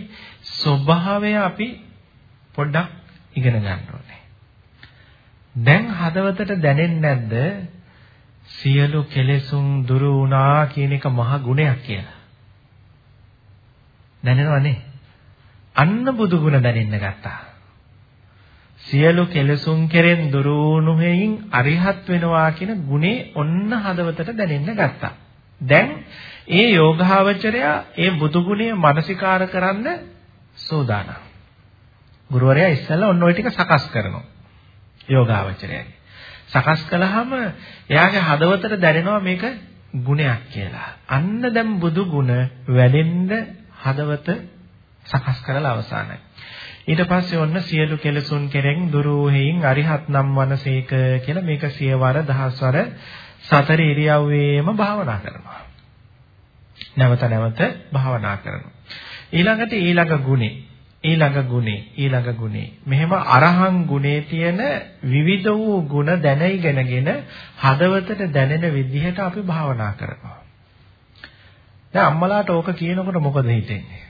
Speaker 1: ස්වභාවය අපි පොඩ්ඩක් ඉගෙන ගන්න ඕනේ. දැන් හදවතට දැනෙන්නේ නැද්ද සියලු කෙලෙසුන් දුරු වුණා කියන එක මහ ගුණයක් කියලා? දැනෙනවනේ. අන්න බුදු ගුණ දැනෙන්න ගත්තා. සියලු කෙලසුන් කෙරෙන් දුරුණු හේයින් අරිහත් වෙනවා කියන ගුණේ ඔන්න හදවතට දැනෙන්න ගත්තා. දැන් ඒ යෝගාවචරයා ඒ බුදු ගුණය මානසිකාර කරන්න සෝදානම්. ගුරුවරයා ඉස්සෙල්ලා ඔන්න ওই ටික සකස් කරනවා. යෝගාවචරයයි. සකස් කළාම එයාගේ හදවතට දැනෙනවා මේක ගුණයක් කියලා. අන්න දැන් බුදු ගුණ වැඩෙන්න හදවත සකස් කරලා අවසానයි. ඊට පස්සේ ඔන්න සියලු කෙලසුන් කෙරෙන් දුරු හේයින් අරිහත් නම් වනසේක කියලා මේක සියවර දහස්වර සතර ඉරියව්වේම භාවනා කරනවා. නැවත නැවත භාවනා කරනවා. ඊළඟට ඊළඟ ගුණේ ඊළඟ ගුණේ ඊළඟ ගුණේ මෙහෙම අරහං ගුණේ තියෙන විවිධ වූ ගුණ දැනයිගෙනගෙන හදවතට දැනෙන විදිහට අපි භාවනා කරනවා. දැන් අම්මලාට ඕක කියනකොට මොකද හිතෙන්නේ?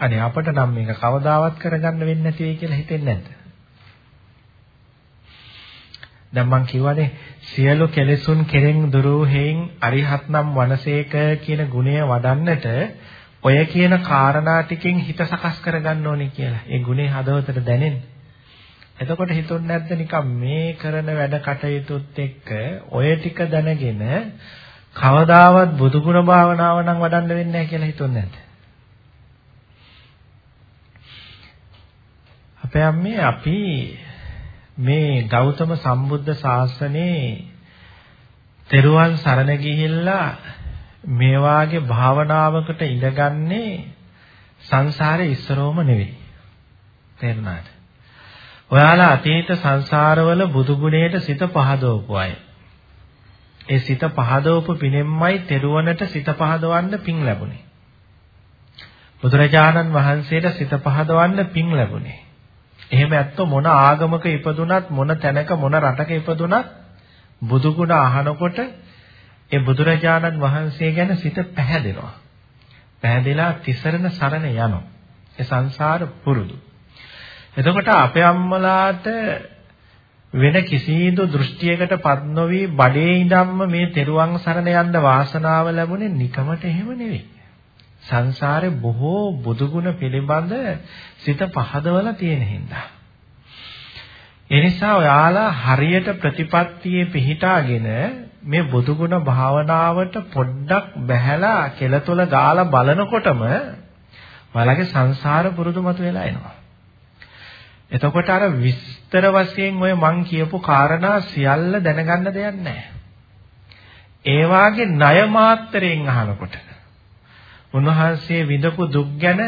Speaker 1: අනේ අපට නම් මේක කවදාවත් කරගන්න වෙන්නේ නැති වෙයි කියලා හිතෙන්නේ නැද්ද? දැන් මං කියවනේ සියලු කෙලෙසුන් කෙරෙන් දුරු හේයින් අරිහත් නම් වනසේක කියන ගුණය වඩන්නට ඔය කියන කාරණා ටිකෙන් හිත සකස් කරගන්න ඕනේ කියලා. ඒ ගුණේ හදවතට දැනෙන්න. එතකොට හිතුන්නේ නැද්ද නිකන් මේ කරන වැඩ කටයුතුත් එක්ක ඔය ටික දැනගෙන කවදාවත් බුදුගුණ භාවනාව නම් වඩන්න වෙන්නේ නැහැ කියලා හිතුන්නේ නැද්ද? අපේ අම්මේ අපි මේ ගෞතම සම්බුද්ධ ශාසනයේ තෙරුවන් සරණ ගිහිල්ලා මේ වාගේ භාවනාවකට ඉඳගන්නේ සංසාරේ ඉස්සරෝම නෙවෙයි. තේරුණාද? ඔයාලා අතීත සංසාරවල බුදු ගුණයට සිත පහදවපු අය. ඒ සිත පහදවපු පිනෙම්මයි තෙරුවනට සිත පහදවන්න පින් ලැබුණේ. බුදුරජාණන් වහන්සේට සිත පහදවන්න පින් ලැබුණේ. එහෙම ඇත්තෝ මොන ආගමක ඉපදුනත් මොන තැනක මොන රටක ඉපදුනත් බුදුගුණ අහනකොට ඒ බුදුරජාණන් වහන්සේ ගැන සිත පැහැදෙනවා. පැහැදිලා තිසරණ සරණ යනවා. ඒ සංසාර පුරුදු. එතකොට අපේ අම්මලාට වෙන කිසිදු දෘෂ්ටියකට පත් නොවි බඩේ ඉඳන්ම මේ තෙරුවන් සරණ යන්න වාසනාව ලැබුණේ නිකමට එහෙම නෙවෙයි. සංසාරේ බොහෝ බුදුගුණ පිළිබඳ සිත පහදවලා තියෙන හින්දා. ඒ නිසා ඔයාලා හරියට ප්‍රතිපත්තියේ පිහිටාගෙන මේ බුදුගුණ භාවනාවට පොඩ්ඩක් බැහැලා කෙලතොල ගාලා බලනකොටම ඔයාලගේ සංසාර පුරුදු මත වෙලා එනවා. එතකොට අර විස්තර වශයෙන් ඔය මං කියපු කාරණා සියල්ල දැනගන්න දෙයක් නැහැ. ඒ වාගේ ණය මාත්‍රයෙන් අහනකොට උන්වහන්සේ විඳපු දුක් ගැන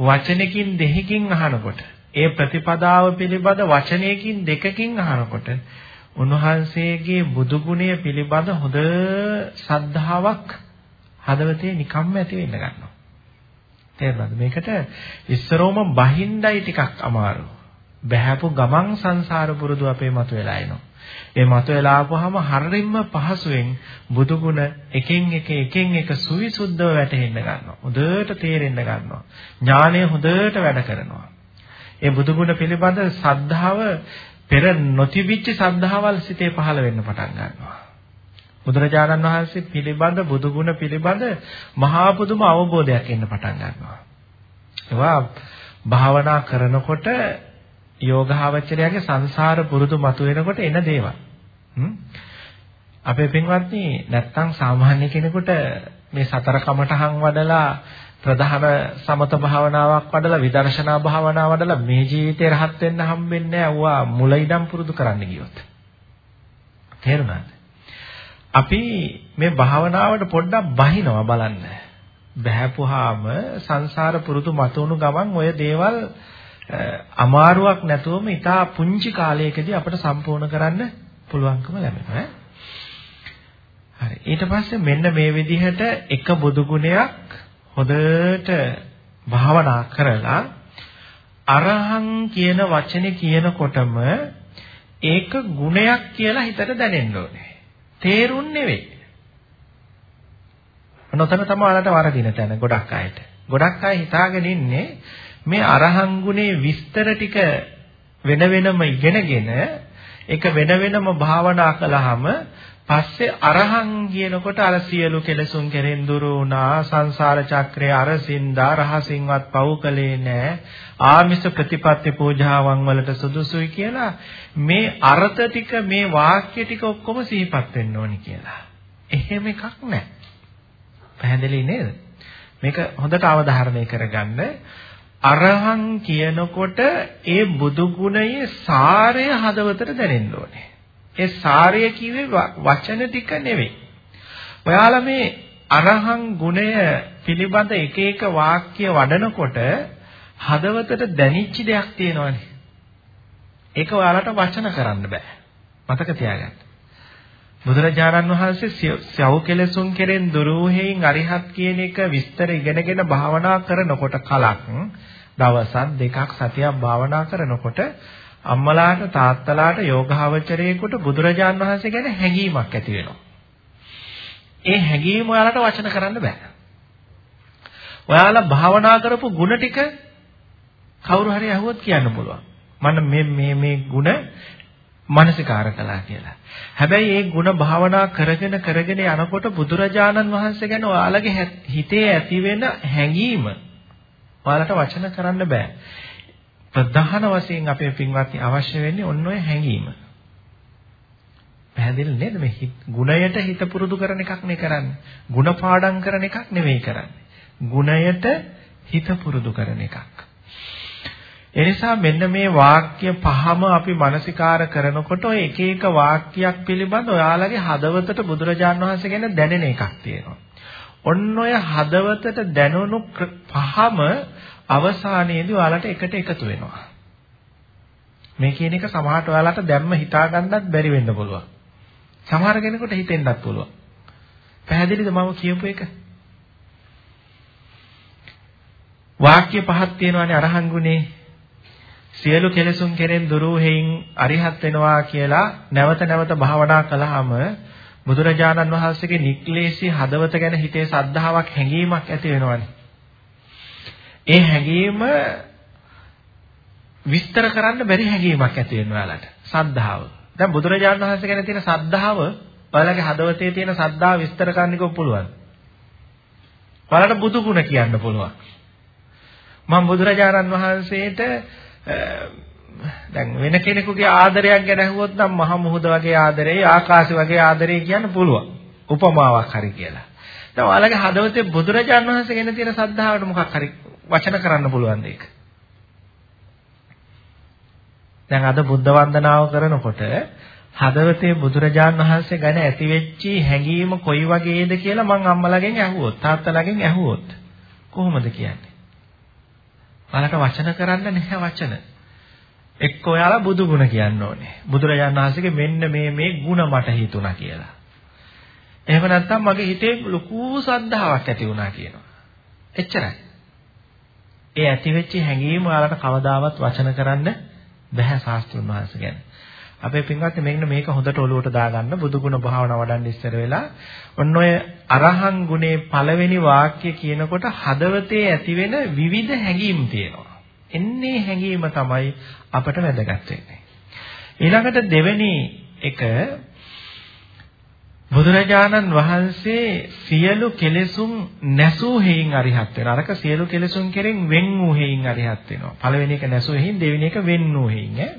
Speaker 1: වචනකින් දෙකකින් අහනකොට ඒ ප්‍රතිපදාව පිළිබඳ වචනයකින් දෙකකින් අහනකොට උන්වහන්සේගේ බුදු ගුණය පිළිබඳ හොඳ ශ්‍රද්ධාවක් හදවතේ නිකම්ම ඇති වෙන්න ගන්නවා. තේරුණාද? මේකට ඉස්සරෝම බහින්දයි ටිකක් අමාරු. බහැපු ගමන් සංසාර පුරුදු අපේ මතුවලා එනවා. ඒ මතුවලා ආපුවාම හරින්ම පහසුවෙන් බුදු ගුණ එකින් එක එකින් එක සුවිසුද්ධව වැටහෙන්න ගන්නවා. හොඳට තේරෙන්න ගන්නවා. ඥානය හොඳට වැඩ කරනවා. ඒ බුදු ගුණ පිළිබඳ සද්ධාව පෙර නොතිබිච්ච සද්ධාවල් සිතේ පහළ වෙන්න පටන් ගන්නවා. බුදුරජාණන් වහන්සේ පිළිබඳ බුදු ගුණ පිළිබඳ මහා පුදුම අවබෝධයක් එන්න පටන් ගන්නවා. ඒවා භාවනා කරනකොට යෝගාවචරයාගේ සංසාර පුරුදු මතුවෙනකොට එන දේවල්. අපේ පින්වත්නි නැත්තම් සාමාන්‍ය කෙනෙකුට මේ සතර කමඨහන් වඩලා ප්‍රධාන සමත භාවනාවක් වඩලා විදර්ශනා භාවනාව වඩලා මේ ජීවිතේ රහත් වෙන්න හම්බෙන්නේ නැහැ. ඌවා මුල ඉඳන් පුරුදු කරන්න ගියොත්. තේරුණාද? අපි මේ භාවනාවට පොඩ්ඩක් බහිනවා බලන්න. බහැපුවාම සංසාර පුරුදු මතුණු ගමන් ඔය දේවල් අමාරුවක් නැතුවම ඉතා පුංචි කාලයකදී අපිට සම්පූර්ණ කරන්න පුළුවන්කම ලැබෙනවා. හරි. ඊට පස්සේ මෙන්න මේ විදිහට එක බුදු ගුණයක් හොඳට භාවනා කරලා අරහං කියන වචනේ කියනකොටම ඒක ගුණයක් කියලා හිතට දැනෙන්න ඕනේ. තේරුම් නෙවෙයි. නොතන තමයි ඔයාලට වරදින තැන ගොඩක් අයට. ගොඩක් අය හිතාගෙන ඉන්නේ මේ අරහං ගුණේ විස්තර ටික වෙන වෙනම ඉගෙනගෙන ඒක වෙන වෙනම භාවනා කළාම පස්සේ අරහං කියනකොට අර සියලු කෙලසුන් කෙරෙන් දුරු වුණා සංසාර චක්‍රය අරසින්දා රහසින්වත් පව් කළේ නැහැ ආමිෂ ප්‍රතිපත්ති පූජාවන් වලට සුදුසුයි කියලා මේ අර්ථ ටික මේ වාක්‍ය ටික ඔක්කොම සිහිපත් වෙන්න ඕනි කියලා. එහෙම එකක් නැහැ. පැහැදිලි නේද? මේක හොඳට අවධාරණය කරගන්න. අරහං කියනකොට ඒ බුදු ගුණයේ සාරය හදවතට දැනෙන්න ඕනේ. ඒ සාරය කිව්වේ වචන ටික නෙවෙයි. ඔයාලා මේ අරහං ගුණය පිළිබඳ එක එක වාක්‍ය වඩනකොට හදවතට දැනිච්ච දෙයක් තියෙනවනේ. ඒක ඔයාලට වචන කරන්න බෑ. මතක තියාගන්න. බුදුරජාණන් වහන්සේ සව් කෙලසුන් කෙරෙන් දුරුහෙයින් අරිහත් කියන එක විස්තර ඉගෙනගෙන භාවනා කරනකොට කලක් දවසක් දෙකක් සතියක් භාවනා කරනකොට අම්මලාට තාත්තලාට යෝගාවචරයේකට බුදුරජාන් වහන්සේ ගැන හැඟීමක් ඇති වෙනවා. ඒ හැඟීම ඔයාලට වචන කරන්න බෑ. ඔයාලා භාවනා කරපු ಗುಣ ටික කවුරු හරි අහුවොත් කියන්න පුළුවන්. මම මේ මේ මේ ಗುಣ මානසිකාර කළා කියලා. හැබැයි ඒ ಗುಣ භාවනා කරගෙන කරගෙන යනකොට බුදුරජාණන් වහන්සේ ගැන ඔයාලගේ හිතේ ඇතිවෙන හැඟීම ඔයාලට වචන කරන්න බෑ. ප්‍රධාන වශයෙන් අපේ පින්වත්නි අවශ්‍ය වෙන්නේ ඔන්න ඔය හැඟීම. පැහැදිලි නේද මේ ගුණයට හිත පුරුදු කරන එකක් නේ කරන්නේ. ಗುಣ පාඩම් කරන එකක් නෙවෙයි කරන්නේ. ගුණයට හිත පුරුදු කරන එකක්. එනිසා මෙන්න මේ වාක්‍ය පහම අපි මානසිකාර කරනකොට ඔය එක එක වාක්‍යයක් පිළිබඳ ඔයාලගේ හදවතට බුදුරජාන් වහන්සේ ගැන දැනෙන එකක් තියෙනවා. ඔන්න ඔය හදවතට දැනුණු පහම අවසානයේදී ඔයාලට එකට එකතු වෙනවා. මේ කියන එක සමහරට ඔයාලට දැම්ම හිතා ගන්නත් බැරි වෙන්න පුළුවන්. සමහර කෙනෙකුට හිතෙන්නත් පුළුවන්. පැහැදිලිද මම කියපු එක? වාක්‍ය පහක් තියෙනවානේ අරහන් ගුණේ. සියලු කෙලෙසුන් කෙරෙන් දුරු හේයින් අරිහත් වෙනවා කියලා නැවත නැවත භාවනා කළාම බුදුරජාණන් වහන්සේගේ නික්ලේශී හදවත ගැන හිතේ සද්ධාාවක් හැඟීමක් ඇති වෙනවානේ. ඒ හැඟීම විස්තර කරන්න බැරි හැඟීමක් ඇති වෙනවා ඔයාලට. සද්ධාව. දැන් බුදුරජාණන් වහන්සේ ගැන තියෙන සද්ධාව ඔයාලගේ හදවතේ තියෙන සද්ධාව විස්තර කරන්න කො පුළුවන්. ඔයාලට බුදු ගුණ කියන්න පුළුවන්. මම බුදුරජාණන් වහන්සේට දැන් වෙන කෙනෙකුගේ ආදරයක් ගැන අහුවොත් නම් මහ මුහුද වගේ ආදරේ ආකාශ වගේ ආදරේ කියන්න පුළුවන්. උපමාවක් හරි කියලා. දැන් ඔයාලගේ හදවතේ බුදුරජාණන් වහන්සේ ගැන තියෙන සද්ධාවට මොකක් හරි වචන කරන්න පුළුවන් දෙයක. දැන් අද බුද්ධ වන්දනාව කරනකොට හදවතේ බුදුරජාන් වහන්සේ ගැන ඇතිවෙච්ච හැඟීම කොයි වගේද කියලා මං අම්මලාගෙන් ඇහුවොත් තාත්තලාගෙන් ඇහුවොත් කොහොමද කියන්නේ? බලට වචන කරන්න නැහැ වචන. එක්ක ඔයාලා බුදු ගුණ කියන්න ඕනේ. බුදුරජාණන් වහන්සේගේ මෙන්න මේ මේ ಗುಣ මට හිතුණා කියලා. එහෙම නැත්නම් මගේ හිතේ ලොකු සද්ධාාවක් ඇති වුණා කියනවා. එච්චරයි. ඒ ඇතිවෙච්ච හැඟීම ඔයාලට කවදාවත් වචන කරන්න බැහැ ශාස්ත්‍රුන් වහන්සේ ගැන. අපේ පින්වත්නි මෙන්න මේක හොඳට ඔලුවට දාගන්න බුදුගුණ භාවනා වඩන්න ඉස්සර වෙලා ඔන්න ඔය අරහං ගුණේ පළවෙනි වාක්‍ය කියනකොට හදවතේ ඇතිවෙන විවිධ හැඟීම් තියෙනවා. එන්නේ හැඟීම තමයි අපට වැදගත් වෙන්නේ. ඊළඟට දෙවෙනි එක බුදුරජාණන් වහන්සේ සියලු කෙලෙසුන් නැසූ හේයින් අරිහත් වෙනවා. අරක සියලු කෙලෙසුන් කෙරෙන් වෙන් වූ හේයින් අරිහත් වෙනවා. පළවෙනි එක නැසූ හේයින් දෙවෙනි එක වෙන් වූ හේයින් ඈ.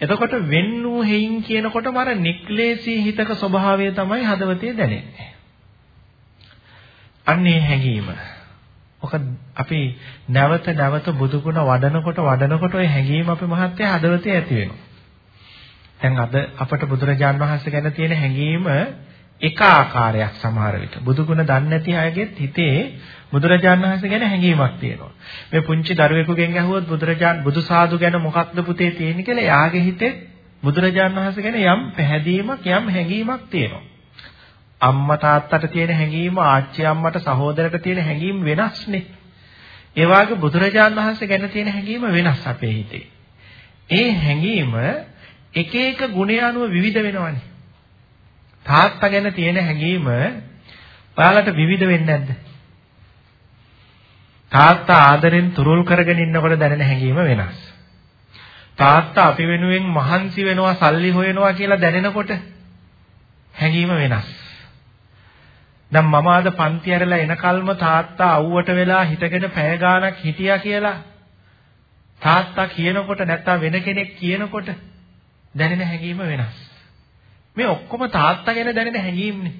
Speaker 1: එතකොට වෙන් වූ හේයින් කියනකොටම අර නික්ලේශී හිතක ස්වභාවය තමයි හදවතේ දැනෙන්නේ. අන්නේ හැඟීම. ඔක අපි නැවත නැවත බුදුගුණ වඩනකොට වඩනකොට ওই හැඟීම අපේ මහත්ය හදවතේ ඇති වෙනවා. දැන් අද අපට බුදුරජාන් වහන්සේ ගැන තියෙන හැඟීම එක ආකාරයක් සමහර විට. බුදු ගුණ දන්නේ නැති අයගෙත් හිතේ බුදුරජාණන් වහන්සේ ගැන හැඟීමක් තියෙනවා. මේ පුංචි දරුවෙකුගෙන් අහුවොත් බුදුරජාණන් බුදුසාදු ගැන මොකක්ද පුතේ තියෙන්නේ කියලා එයාගේ හිතේ බුදුරජාණන් වහන්සේ ගැන යම් පැහැදීමක් යම් හැඟීමක් තියෙනවා. අම්මා තාත්තට තියෙන හැඟීම ආච්චි අම්මට සහෝදරට තියෙන හැඟීම් වෙනස්නේ. ඒ වගේ බුදුරජාණන් වහන්සේ ගැන තියෙන හැඟීම වෙනස් අපේ හිතේ. ඒ හැඟීම එක එක ගුණය අනුව විවිධ වෙනවනේ. තාත්තා ගැන තියෙන හැඟීම ඔයාලට විවිධ වෙන්නේ නැද්ද? තාත්තා ආදරෙන් තුරුල් කරගෙන ඉන්නකොට දැනෙන හැඟීම වෙනස්. තාත්තා අපි වෙනුවෙන් මහන්සි වෙනවා සල්ලි හොයනවා කියලා දැනෙනකොට හැඟීම වෙනස්. දැන් මම අද පන්ති ඇරලා එනකල්ම තාත්තා අවුවට වෙලා හිටගෙන පැය ගාණක් හිටියා කියලා තාත්තා කියනකොට නැත්තම් වෙන කෙනෙක් කියනකොට දැනෙන හැඟීම වෙනස්. මේ ඔක්කොම තාත්තා ගැන දැනෙන හැඟීම්නේ.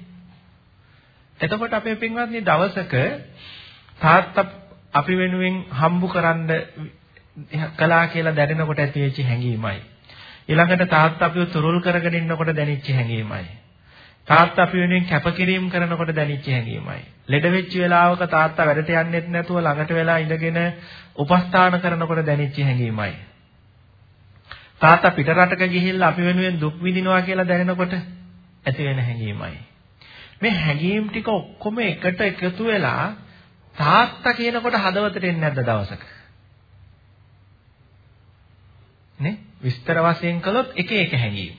Speaker 1: එතකොට අපේ පින්වත්නි දවසක තාත්තා අපි වෙනුවෙන් හම්බු කරන්න කළා කියලා දැනෙනකොට ඇතිවෙච්ච හැඟීමයි. ඊළඟට තාත්තා අපිව තුරුල් කරගෙන ඉන්නකොට දැනෙච්ච හැඟීමයි. තාත්තා අපි වෙනුවෙන් කැපකිරීම කරනකොට දැනෙච්ච හැඟීමයි. ලෙඩ වෙච්ච වෙලාවක තාත්තා වැඩට යන්නෙත් නැතුව ළඟට වෙලා ඉඳගෙන උපස්ථාන කරනකොට දැනෙච්ච හැඟීමයි. තාත්තා පිට රටක ගිහිල්ලා අපි වෙනුවෙන් දුක් විඳිනවා කියලා දැනෙනකොට ඇති වෙන හැඟීමයි. මේ හැඟීම් ටික ඔක්කොම එකට එකතු වෙලා තාත්තා කියනකොට හදවතට එන්නේ නැද්ද දවසක? නේ? විස්තර වශයෙන් කළොත් එක එක හැඟීම්.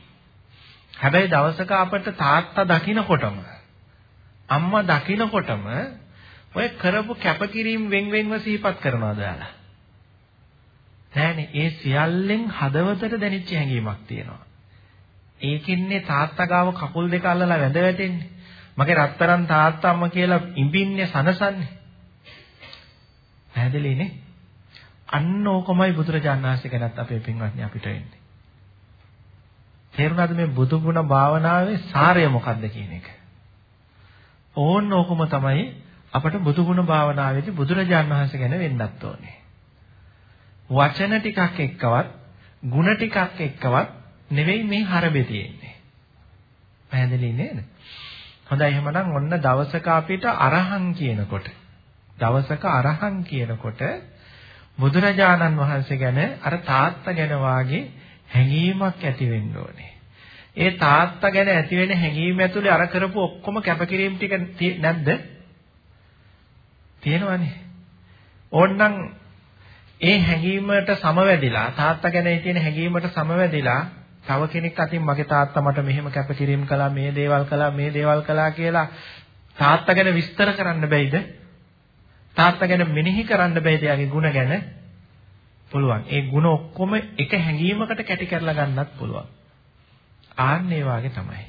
Speaker 1: හැබැයි දවසක අපට තාත්තා දකිනකොටම අම්මා දකිනකොටම ඔය කරපු කැපකිරීම වෙන් වෙන්ව සිහිපත් කරනවාද ඔයාලා? නෑනේ ඒ සියල්ලෙන් හදවතට දැනෙච්ච හැඟීමක් තියෙනවා. ඒකින්නේ තාත්තා ගාව කකුල් දෙක අල්ලලා වැඳ වැටෙන්නේ. මගේ රත්තරන් තාත්තා අම්මා කියලා ඉඹින්නේ සනසන්නේ. පැහැදිලිනේ? අන්න ඕකමයි බුදුරජාණන් වහන්සේ ගැනත් අපේ පින්වත්නි අපිට එන්නේ. තේරුණාද මේ බුදු ගුණ භාවනාවේ සාරය මොකක්ද කියන එක? ඕන්න ඕකම තමයි අපට බුදු ගුණ භාවනාවේදී බුදුරජාණන් වහන්සේ ගැන වෙන්නත් ඕනේ. වචන ටිකක් එක්කවත් ಗುಣ ටිකක් එක්කවත් නෙවෙයි මේ හරබේ තියෙන්නේ. පැහැදිලි නේද? හොඳයි එහෙමනම් ඔන්න දවසක අපිට අරහං කියනකොට දවසක අරහං කියනකොට බුදුරජාණන් වහන්සේ ගැන අර තාත්තා ගැන වාගේ හැඟීමක් ඇති වෙන්න ඕනේ. ඒ තාත්තා ගැන ඇති වෙන හැඟීම් ඇතුලේ අර කරපු ඔක්කොම කැපකිරීම ටික නැද්ද? තියෙනවනේ. ඕන්නම් ඒ හැඟීමට සමවැදිලා තාත්තා ගැන තියෙන හැඟීමට සමවැදිලා තව කෙනෙක් අතින් මගේ තාත්තා මට මෙහෙම කැපකිරීම කළා මේ දේවල් කළා මේ දේවල් කළා කියලා තාත්තා ගැන විස්තර කරන්න බැයිද? තාත්තා ගැන මෙනෙහි කරන්න බැයිද යාගේ ಗುಣ ගැන? පුළුවන්. ඒ ಗುಣ ඔක්කොම එක හැඟීමකට කැටි කරලා ගන්නත් පුළුවන්. ආන්න ඒ වාගේ තමයි.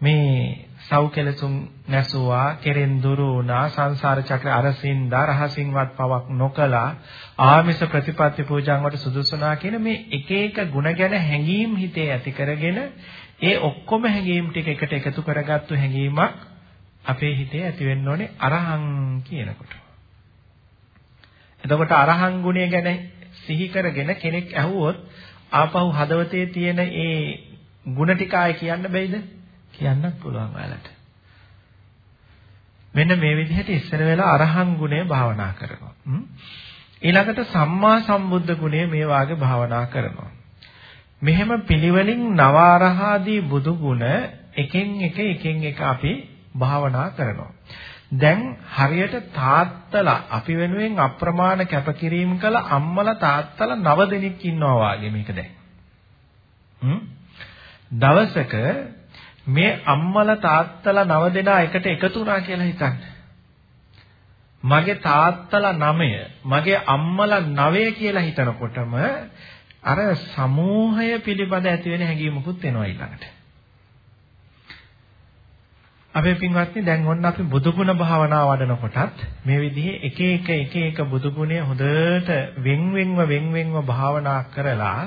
Speaker 1: මේ සව් කෙලසුම් නැසුවා කෙරෙන් දුරු වුණා සංසාර චක්‍ර අරසින්දා රහසින්වත් පවක් නොකලා ආමිෂ ප්‍රතිපත්ති පූජාන් වලට සුදුසුනා කියන මේ එක එක ಗುಣ ගැන හැඟීම් හිතේ ඇති කරගෙන ඒ ඔක්කොම හැඟීම් ටික එකට එකතු කරගත්තු හැඟීමක් අපේ හිතේ ඇති වෙන්න ඕනේ අරහං කියනකොට. එතකොට අරහං ගුණය ගැන සිහි කරගෙන කෙනෙක් ඇහුවොත් ආපහු හදවතේ තියෙන ඒ ಗುಣ ටික ආයේ කියන්න බැයිද? කියන්නත් පුළුවන් ඔයාලට. මෙන්න මේ විදිහට ඉස්සර වෙලා අරහං ගුණය භාවනා කරනවා. ඊළඟට සම්මා සම්බුද්ධ ගුණය මේ වාගේ භාවනා කරනවා. මෙහෙම පිළිවෙලින් නව අරහාදී බුදු ගුණ එකින් එක එකින් එක අපි භාවනා කරනවා. දැන් හරියට තාත්තලා අපි වෙනුවෙන් අප්‍රමාණ කැපකිරීම කළ අම්මලා තාත්තලා නව දෙනෙක් ඉන්නවා වාගේ මේක දැන්. දවසක මේ අම්මලා තාත්තලා නව දෙනා එකට එකතු වුණා කියලා හිතන්න. මගේ තාත්තලා නවය, මගේ අම්මලා නවය කියලා හිතනකොටම අර සමූහය පිළිබඳ ඇති වෙන හැඟීමකුත් එනවා ඊළඟට. අපේ පින්වත්නි දැන් ඔන්න අපි බුදුගුණ භාවනා වඩනකොටත් මේ විදිහේ එක එක එක එක බුදුගුණය හොඳට වෙන් වෙන්ව වෙන් වෙන්ව භාවනා කරලා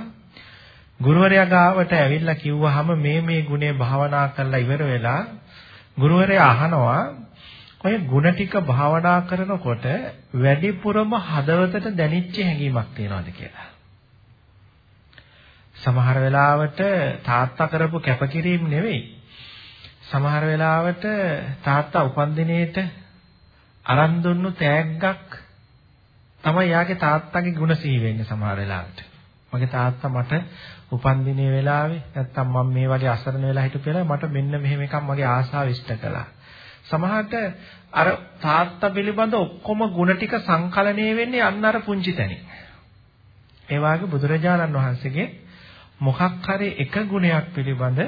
Speaker 1: ගුරුවරයා ගාවට ඇවිල්ලා කිව්වහම මේ මේ ගුණේ භාවනා කරලා ඉවර වෙලා ගුරුවරයා අහනවා ඔය ಗುಣ ටික භාවනා කරනකොට වැඩිපුරම හදවතට දැනිච්ච හැඟීමක් තියනවාද කියලා. සමහර වෙලාවට තාත්තා කරපු කැපකිරීම නෙවෙයි. සමහර වෙලාවට තාත්තා උපන්දිනේට අරන් දුන්නු තෑග්ගක් තමයි යාගේ තාත්තගේ ಗುಣ සිහි වෙන්නේ සමහර වෙලාවට. මගේ තාත්තා මට උපන්දිනේ වෙලාවේ නැත්තම් මම මේ වගේ අසරණ වෙලා හිටපු වෙලාවේ මට මෙන්න මෙහෙම එකක් මගේ ආසාව ඉෂ්ට කළා. සමහරට අර තාත්තා පිළිබඳ ඔක්කොම ಗುಣ ටික සංකලනය වෙන්නේ අන්න අර පුංචි තැනින්. ඒ වාගේ බුදුරජාණන් වහන්සේගේ මොකක් හරි එක ගුණයක් පිළිබඳ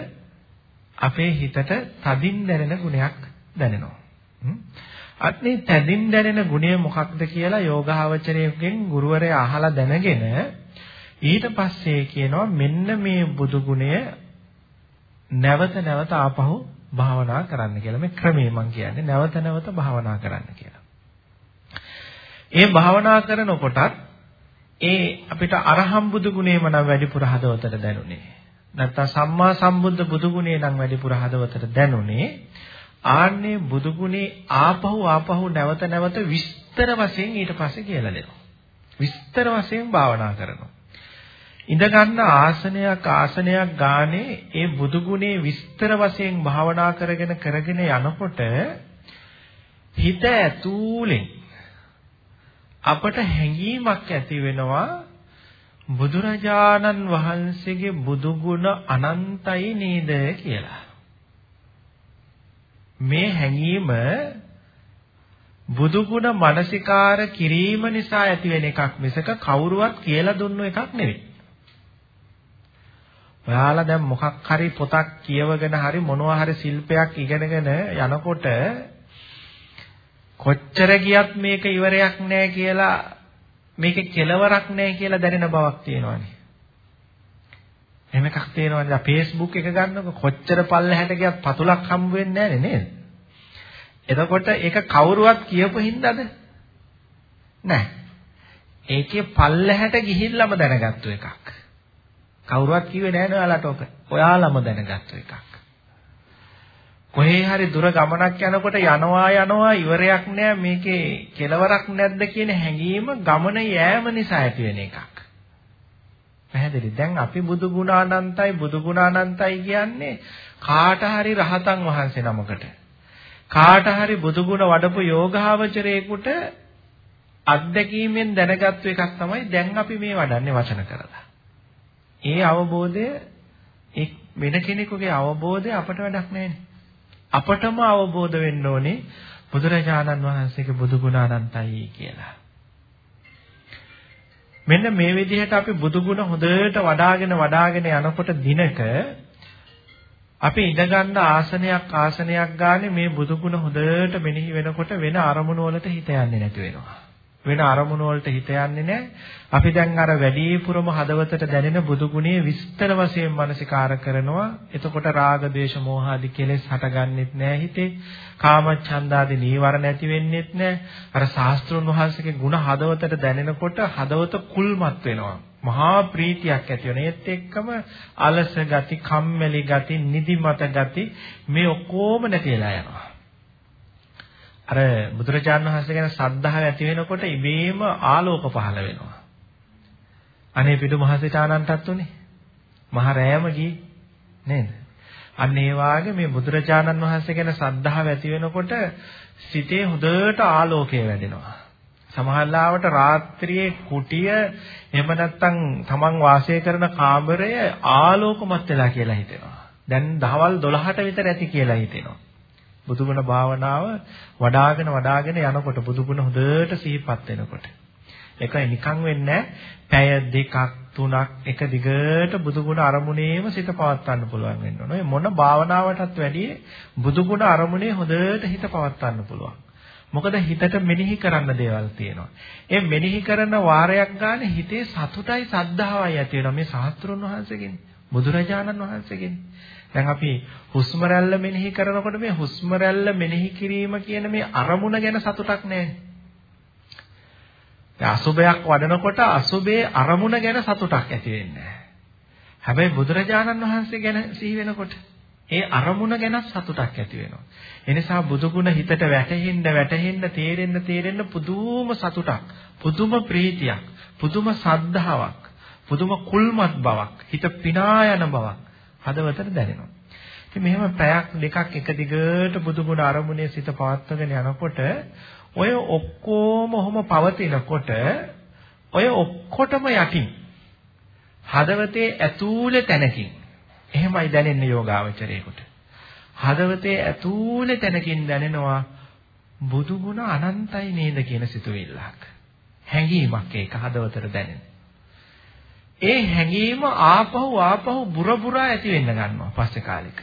Speaker 1: අපේ හිතට තදින් දැනෙන ගුණයක් දැනෙනවා. අත්නේ තදින් දැනෙන ගුණය මොකක්ද කියලා යෝගාවචරයෙන් ගුරුවරයා අහලා දැනගෙන ඊට පස්සේ කියනවා මෙන්න මේ බුදු ගුණය නැවත නැවත ආපහු භාවනා කරන්න කියලා. මේ ක්‍රමේ මම කියන්නේ නැවත නැවත භාවනා කරන්න කියලා. ඒ භාවනා කරනකොටත් ඒ අපිට අරහම් බුදු ගුණේම නම් වැඩිපුර හදවතට දැනුනේ. නැත්තම් සම්මා සම්බුද්ධ බුදු ගුණේ නම් වැඩිපුර හදවතට දැනුනේ. ආන්නේ බුදු ගුණේ ආපහු ආපහු නැවත නැවත විස්තර වශයෙන් ඊට පස්සේ කියලා දෙනවා. විස්තර වශයෙන් භාවනා කරනවා. ඉඳ ගන්න ආසනයක් ආසනයක් ගානේ ඒ බුදු ගුණේ විස්තර වශයෙන් භාවනා කරගෙන කරගෙන යනකොට හිත ඇතුලෙන් අපට හැඟීමක් ඇති වෙනවා බුදුරජාණන් වහන්සේගේ බුදු ගුණ අනන්තයි නේද කියලා. මේ හැඟීම බුදු ගුණ මානසිකාර කිරීම නිසා ඇති වෙන එකක් මිසක කවුරුවත් කියලා දුන්නු එකක් නෙවෙයි. ඔයාලා දැන් මොකක් හරි පොතක් කියවගෙන හරි මොනවා හරි ශිල්පයක් ඉගෙනගෙන යනකොට කොච්චර ගියත් මේක ඉවරයක් නෑ කියලා මේකේ කෙලවරක් නෑ කියලා දැනෙන බවක් තියෙනවානේ. එහෙම එකක් තියෙනවානේ. දැන් Facebook එක ගන්නකො කොච්චර පල්ලෙහාට ගියත් පතුලක් හම්බ වෙන්නේ නෑනේ නේද? එතකොට ඒක කවුරුවත් කියපු හින්දාද? නෑ. ඒකේ පල්ලෙහාට ගිහිල්ලාම දැනගත්තු එකක්. කවුරුවත් කිව්වේ නැහැ නෝයාලට ඔක. ඔයාලම දැනගත්තු එකක්. කොහේ හරි දුර ගමනක් යනකොට යනවා යනවා ඉවරයක් නෑ මේකේ කෙලවරක් නැද්ද කියන හැඟීම ගමන යෑම නිසා ඇති වෙන එකක්. පැහැදිලි. දැන් අපි බුදු ගුණානන්තයි බුදු ගුණානන්තයි කියන්නේ කාට හරි රහතන් වහන්සේ නමකට. කාට හරි බුදු ගුණ වඩපු යෝගාවචරයේකට අත්දැකීමෙන් දැනගත්තු එකක් තමයි දැන් අපි මේ වඩන්නේ වචන කරලා. ඒ අවබෝධය ඒ වෙන කෙනෙකුගේ අවබෝධය අපට වැඩක් නැහැ. අපටම අවබෝධ වෙන්න ඕනේ බුදුරජාණන් වහන්සේගේ බුදු ගුණ අනන්තයි කියලා. මෙන්න මේ විදිහට අපි බුදු ගුණ හොඳට වඩාගෙන වඩාගෙන යනකොට දිනක අපි ඉඳගන්න ආසනයක් ආසනයක් ගානේ මේ බුදු ගුණ හොඳට මෙනෙහි වෙනකොට වෙන අරමුණු වලට හිත යන්නේ නැති වෙනවා. වෙන අරමුණු වලට හිත යන්නේ නැහැ. අපි දැන් අර වැඩිපුරම හදවතට දැනෙන බුදු ගුණයේ විස්තර වශයෙන් මනසිකාර කරනවා. එතකොට රාග, දේශ, මෝහ ආදී කෙලෙස් හටගන්නෙත් නැහැ හිතේ. කාම, ඡන්ද ආදී නීවරණ ඇති වෙන්නෙත් නැහැ. අර ශාස්ත්‍රුන් වහන්සේගේ ගුණ හදවතට දැනෙනකොට හදවත කුල්මත් වෙනවා. මහා ප්‍රීතියක් ඇති වෙන. ඒත් එක්කම අලස ගති, කම්මැලි ගති, නිදිමත ගති මේ ඔක්කොම නැතිලා යනවා. අර බුදුරජාණන් වහන්සේ ගැන ශ්‍රද්ධාව ඇති වෙනකොට ඉබේම ආලෝක පහළ වෙනවා. අනේ පිටු මහසිතානන්ටත් උනේ. මහ රෑම ගියේ නේද? අන්න ඒ වාගේ මේ බුදුරජාණන් වහන්සේ ගැන ශ්‍රද්ධාව ඇති වෙනකොට සිතේ හොඳට ආලෝකය වැඩෙනවා. සමහරවිට රාත්‍රියේ කුටිය එහෙම නැත්නම් තමන් වාසය කරන කාමරය ආලෝකමත් වෙලා කියලා හිතෙනවා. දැන් දහවල් 12ට විතර ඇති කියලා හිතෙනවා. බුදුගුණ භාවනාව වඩාගෙන වඩාගෙන යනකොට බුදුගුණ හොඳට සිහිපත් වෙනකොට ඒකයි නිකන් වෙන්නේ පැය දෙකක් තුනක් එක දිගට බුදුගුණ අරමුණේම සිත පවත්වන්න පුළුවන් වෙන්න ඕන. මොන භාවනාවටත් වැඩිය බුදුගුණ අරමුණේ හොඳට හිත පවත්වන්න පුළුවන්. මොකද හිතට මෙනෙහි කරන්න දේවල් තියෙනවා. ඒ මෙනෙහි කරන වාරයක් ගන්න හිතේ සතුටයි සද්ධාවයි ඇති වෙනවා. මේ සාස්ත්‍රුන් වහන්සේගෙන් බුදුරජාණන් වහන්සේගෙන්. දැන් අපි හුස්ම රැල්ල මෙනෙහි කරනකොට මේ හුස්ම රැල්ල මෙනෙහි කිරීම කියන මේ අරමුණ ගැන සතුටක් නැහැ. දැන් අසුබයක් වඩනකොට අසුබේ අරමුණ ගැන සතුටක් ඇති වෙන්නේ හැබැයි බුදුරජාණන් වහන්සේ ගැන සිහි වෙනකොට ඒ අරමුණ ගැන සතුටක් ඇති වෙනවා. එනිසා බුදුගුණ හිතට වැටෙන්න වැටෙන්න තේරෙන්න තේරෙන්න පුදුම සතුටක්, පුදුම ප්‍රීතියක්, පුදුම සද්ධාාවක්, පුදුම කුල්මත් බවක්, හිත පිනා යන බවක් හදවතට දැනෙනවා. ඉතින් මෙහෙම පැයක් දෙකක් එක දිගට බුදුගුණ අරමුණේ සිත පවත්වාගෙන යනකොට ඔය ඔක්කොම ඔහොම පවතිනකොට ඔය ඔක්කොටම යටින් හදවතේ ඇතුලේ තැනකින් එහෙමයි දැනෙන්නේ යෝගාවචරයේකට. හදවතේ ඇතුලේ තැනකින් දැනෙනවා බුදුගුණ අනන්තයි නේද කියන සිතුවිල්ලක්. හැඟීමක් ඒක හදවතට දැනෙන. ඒ හැඟීම ආපහු ආපහු බුර බුරා ඇති වෙන්න ගන්නවා පස්සේ කාලෙක.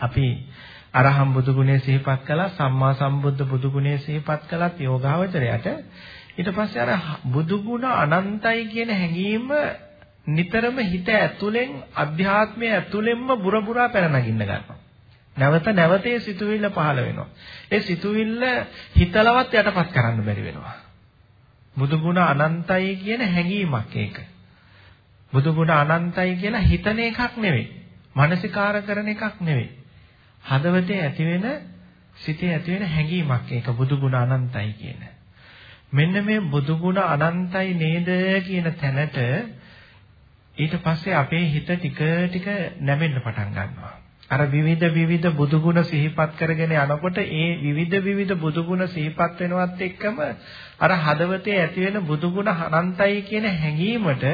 Speaker 1: අපි අරහම් බුදු ගුණය සිහිපත් කළා සම්මා සම්බුද්ධ බුදු ගුණය සිහිපත් කළත් යෝගාවචරයට ඊට පස්සේ අර බුදු ගුණ අනන්තයි කියන හැඟීම නිතරම හිත ඇතුලෙන් අධ්‍යාත්මය ඇතුලෙන්ම බුර බුරා පැන නගින්න ගන්නවා. නැවත නැවතේ සිතුවිල්ල පහළ වෙනවා. ඒ සිතුවිල්ල හිතලවත් යටපත් කරන්න බැරි වෙනවා. බුදු ගුණ අනන්තයි කියන හැඟීමක් ඒක. බුදු ගුණ අනන්තයි කියලා හිතන එකක් නෙවෙයි. මානසිකාර කරන එකක් නෙවෙයි. හදවතේ ඇතිවෙන සිතේ ඇතිවෙන හැඟීමක් ඒක බුදු ගුණ අනන්තයි කියන. මෙන්න මේ බුදු ගුණ අනන්තයි නේද කියන තැනට ඊට පස්සේ අපේ හිත ටික ටික නැමෙන්න පටන් ගන්නවා. අර විවිධ විවිධ බුදු ගුණ සිහිපත් කරගෙන යනකොට ඒ විවිධ විවිධ බුදු ගුණ සිහිපත් වෙනවත් එක්කම අර හදවතේ ඇති වෙන බුදු ගුණ අනන්තයි කියන හැඟීමට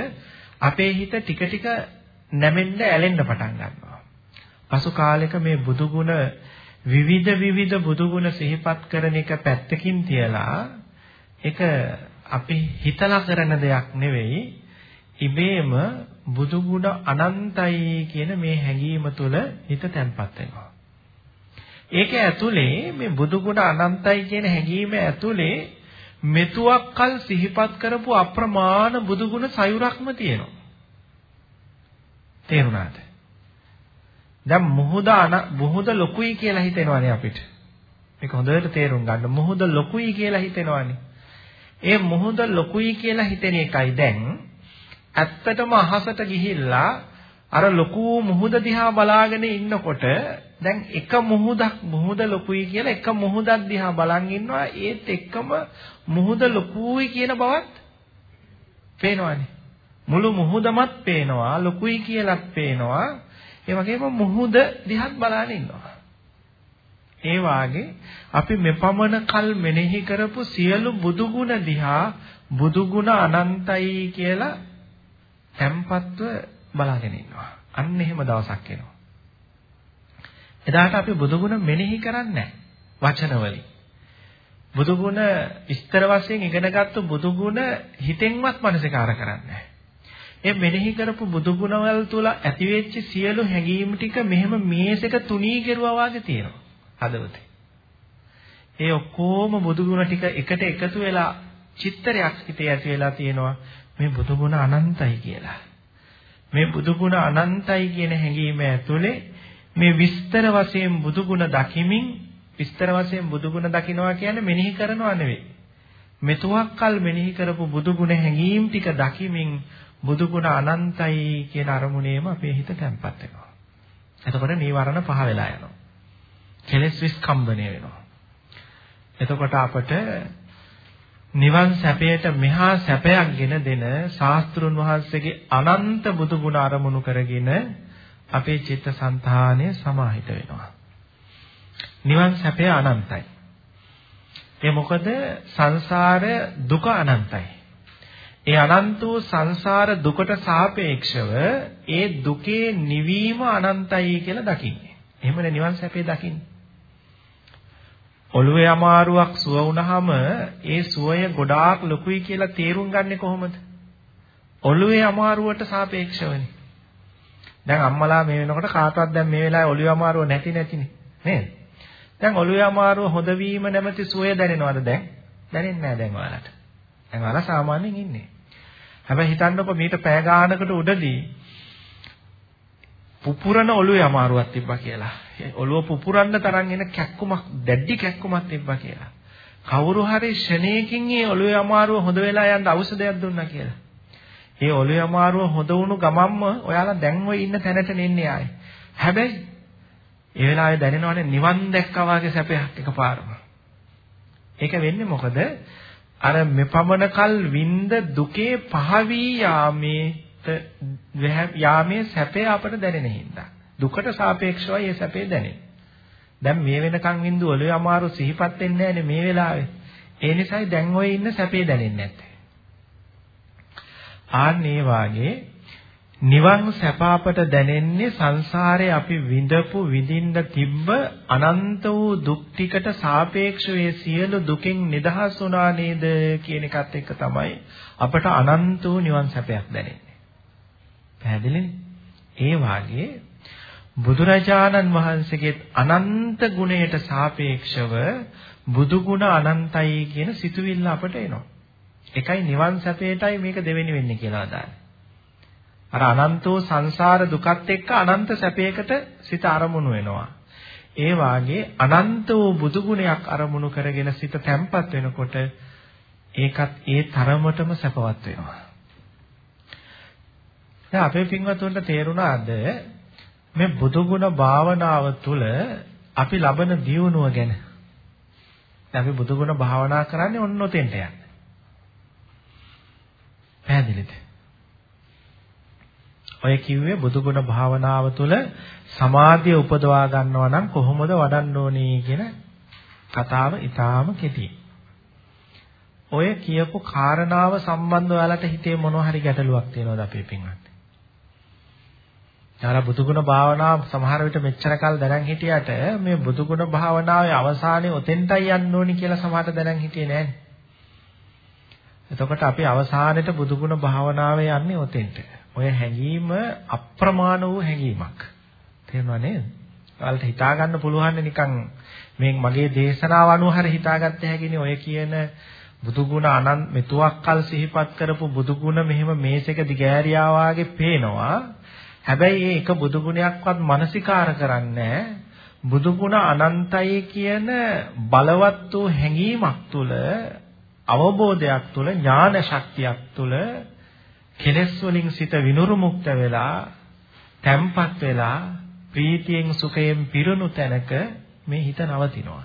Speaker 1: අපේ හිත ටික ටික නැමෙන්න ඇලෙන්න පටන් ගන්නවා. පසු කාලෙක මේ බුදු ගුණ විවිධ විවිධ බුදු ගුණ සිහිපත් කරන එක පැත්තකින් තියලා ඒක අපි හිතලා කරන දෙයක් නෙවෙයි ඉබේම බුදු ගුණ අනන්තයි කියන මේ හැඟීම තුළ හිත තැම්පත් වෙනවා. ඒක ඇතුලේ මේ බුදු ගුණ අනන්තයි කියන හැඟීම ඇතුලේ මෙතුවක්කල් සිහිපත් කරපු අප්‍රමාණ බුදු ගුණ සයුරක්ම තියෙනවා. තේරුණාද? දැන් මුහුද මුහුද ලොකුයි කියලා හිතෙනවානේ අපිට. මේක හොඳට තේරුම් ගන්න. මුහුද ලොකුයි කියලා හිතෙනවානේ. ඒ මුහුද ලොකුයි කියලා හිතෙන එකයි දැන් ඇත්තටම අහසට ගිහිල්ලා අර ලොකු මුහුද දිහා බලාගෙන ඉන්නකොට දැන් එක මුහුදක් මුහුද ලොකුයි කියලා එක මුහුදක් දිහා බලන් ඉන්නවා ඒත් එක්කම මුහුද ලොකුයි කියන බවත් පේනවනේ මුළු මුහුදමත් පේනවා ලොකුයි කියලාත් පේනවා ඒ වගේම මුහුද දිහාත් බලන් ඉන්නවා ඒ වාගේ අපි මෙපමණ කල් මෙනෙහි කරපු සියලු බුදු ගුණ දිහා බුදු ගුණ අනන්තයි කියලා tempatව බලාගෙන ඉන්නවා. අන්න එහෙම දවසක් එනවා. එදාට අපි බුදු ගුණ මෙනෙහි කරන්නේ වචන වලින්. බුදු ගුණ විස්තර වශයෙන් ඉගෙනගත්තු බුදු ගුණ හිතෙන්වත් මනසිකාර කරන්නේ ඒ මෙනෙහි කරපු බුදු ගුණවල තුල ඇතිවෙච්ච සියලු හැඟීම් ටික මෙහෙම මේසෙක තුනී කෙරුවා වගේ තියෙනවා හදවතේ. ඒ ඔක්කොම බුදු ගුණ ටික එකට එකතු වෙලා චිත්‍රයක් හිතේ ඇති වෙලා තියෙනවා මේ බුදු ගුණ අනන්තයි කියලා. මේ බුදු ගුණ අනන්තයි කියන හැඟීම ඇතුලේ මේ විස්තර වශයෙන් බුදු ගුණ දකිමින් විස්තර වශයෙන් බුදු ගුණ දකිනවා කියන්නේ මෙනෙහි කරනවා නෙවෙයි. මෙතුවක්කල් මෙනෙහි කරපු බුදු ගුණ හැඟීම් ටික දකිමින් බුදු ගුණ අනන්තයි කියන අරමුණේම අපේ හිත තැම්පත් වෙනවා. එතකොට නීවරණ පහ වෙලා යනවා. කෙලෙස් විස්කම්බණය වෙනවා. එතකොට අපට නිවන් සැපයට මෙහා සැපයක් ගෙන දෙන ශාස්ත්‍රුන් වහන්සේගේ අනන්ත බුදු ගුණ අරමුණු කරගෙන අපේ චිත්තසංතානය සමාහිත වෙනවා. නිවන් සැපය අනන්තයි. ඒ මොකද සංසාර දුක අනන්තයි. ඒ අනන්ත වූ සංසාර දුකට සාපේක්ෂව ඒ දුකේ නිවීම අනන්තයි කියලා දකින්නේ. එහෙමනේ නිවන් සැපේ දකින්නේ. ඔළුවේ අමාරුවක් සුව වුණාම ඒ සුවය ගොඩාක් ලොකුයි කියලා තේරුම් ගන්නෙ කොහොමද? ඔළුවේ අමාරුවට සාපේක්ෂවනේ. දැන් අම්මලා මේ වෙනකොට කාටවත් දැන් මේ වෙලාවේ ඔළුවේ අමාරුව නැති නැතිනේ. නේද? දැන් ඔළුවේ අමාරුව හොඳ වීම නැමැති සුවය දැනෙනවද දැන්? දැනෙන්නේ නැහැ දැන් ඔයාලට. දැන් ඔයාලා සාමාන්‍යයෙන් ඉන්නේ. හැබැයි හිතන්නකො මීට පෑ ගානකට උඩදී පුපුරන ඔළුවේ අමාරුවක් තිබ්බා කියලා. ඔළුව පුපුරන්න තරම් එන කැක්කුමක් දැඩි කැක්කුමක් තිබ්බා කියලා. කවුරු හරි ෂණයකින් මේ ඔළුවේ අමාරුව හොඳ වෙලා යන්න ඖෂධයක් දුන්නා කියලා. ඒ ඔළුවේ අමාරුව හොඳ වුණු ගමම්ම ඔයාලා දැන් ওই ඉන්න තැනට නෙන්නේ ආයේ. හැබැයි ඒ වෙලාවේ දැනෙනවනේ නිවන් දැක්කා වගේ සැපයක් එකපාරම. ඒක වෙන්නේ මොකද? අර මෙපමණ කල් විඳ දුකේ පහවී යාමේ යාමේ සැපේ අපට දැනෙන හින්දා. දුකට සාපේක්ෂවයි ඒ සැපේ දැනෙන්නේ. දැන් මේ වෙනකන් විඳු ඔළුවේ අමාරු සිහිපත් වෙන්නේ මේ වෙලාවේ. ඒ නිසායි දැන් ඔය ඉන්න සැපේ දැනෙන්නේ නැත්තේ. ආන් ඒ වාගේ නිවන් සැප අපට දැනෙන්නේ සංසාරේ අපි විඳපු විඳින්න තිබ්බ අනන්ත වූ දුක් ටිකට සාපේක්ෂව ඒ සියලු දුකෙන් නිදහස් වුණා නේද කියන එකත් එක්ක තමයි අපට අනන්ත වූ නිවන් සැපයක් දැනෙන්නේ. පැහැදිලිනේ? ඒ වාගේ බුදුරජාණන් වහන්සේගේ අනන්ත ගුණයට සාපේක්ෂව බුදු ගුණ අනන්තයි කියන සිතුවිල්ල අපට එනවා. එකයි නිවන් සැපේටයි මේක දෙවෙනි වෙන්නේ කියලා අදාළයි. අර අනන්තෝ සංසාර දුකත් එක්ක අනන්ත සැපයකට සිත අරමුණු වෙනවා. ඒ වාගේ අනන්ත වූ බුදු ගුණයක් අරමුණු කරගෙන සිත තැම්පත් වෙනකොට ඒකත් ඒ තරමටම සැපවත් වෙනවා. දැන් අපේ පින්වතුන්ට තේරුණාද මේ බුදු ගුණ භාවනාව තුළ අපි ලබන දියුණුව ගැන? දැන් අපි බුදු ගුණ භාවනා කරන්නේ ඔන්න ඔතෙන්ට යන්න. පැහැදිලිද? ඔය කිව්වේ බුදුගුණ භාවනාව තුළ සමාධිය උපදවා ගන්නවා නම් කොහොමද වඩන්න ඕනේ කියන කතාව ඊටාම කෙටි. ඔය කියපු කාරණාව සම්බන්ධව ඔයාලට හිතේ මොනවා හරි ගැටලුවක් තියෙනවද අපේ පින්වත්? යාලා බුදුගුණ භාවනාව සමහර විට මෙච්චර කල් දැනන් හිටියට මේ බුදුගුණ භාවනාවේ අවසානයේ ඔතෙන්ටයි යන්න ඕනි කියලා සමහරට දැනන් හිටියේ නෑනේ. එතකොට අපි අවසානයේට බුදුගුණ භාවනාවේ යන්නේ ඔතෙන්ට. ඔය හැඟීම අප්‍රමාණ වූ හැඟීමක්. තේරුණා නේද? ඔයාලට හිතා ගන්න පුළුවන් නිකන් මේ මගේ දේශනාව අනුව හරි හිතාගත්ත හැකිනේ ඔය කියන බුදුගුණ අනන්ත මෙතුවක්කල් සිහිපත් කරපු බුදුගුණ මෙහෙම මේසෙක දිගෑරියා වාගේ පේනවා. හැබැයි ඒ එක බුදුගුණයක්වත් මානසිකාර කරන්නේ බුදුගුණ අනන්තයි කියන බලවත් වූ හැඟීමක් තුළ අවබෝධයක් තුළ ඥාන ශක්තියක් තුළ කෙලෙස් වලින් සිත විනුරුමුක්ත වෙලා තැම්පත් වෙලා ප්‍රීතියෙන් සුඛයෙන් පිරුණු තැනක මේ හිත නවතිනවා.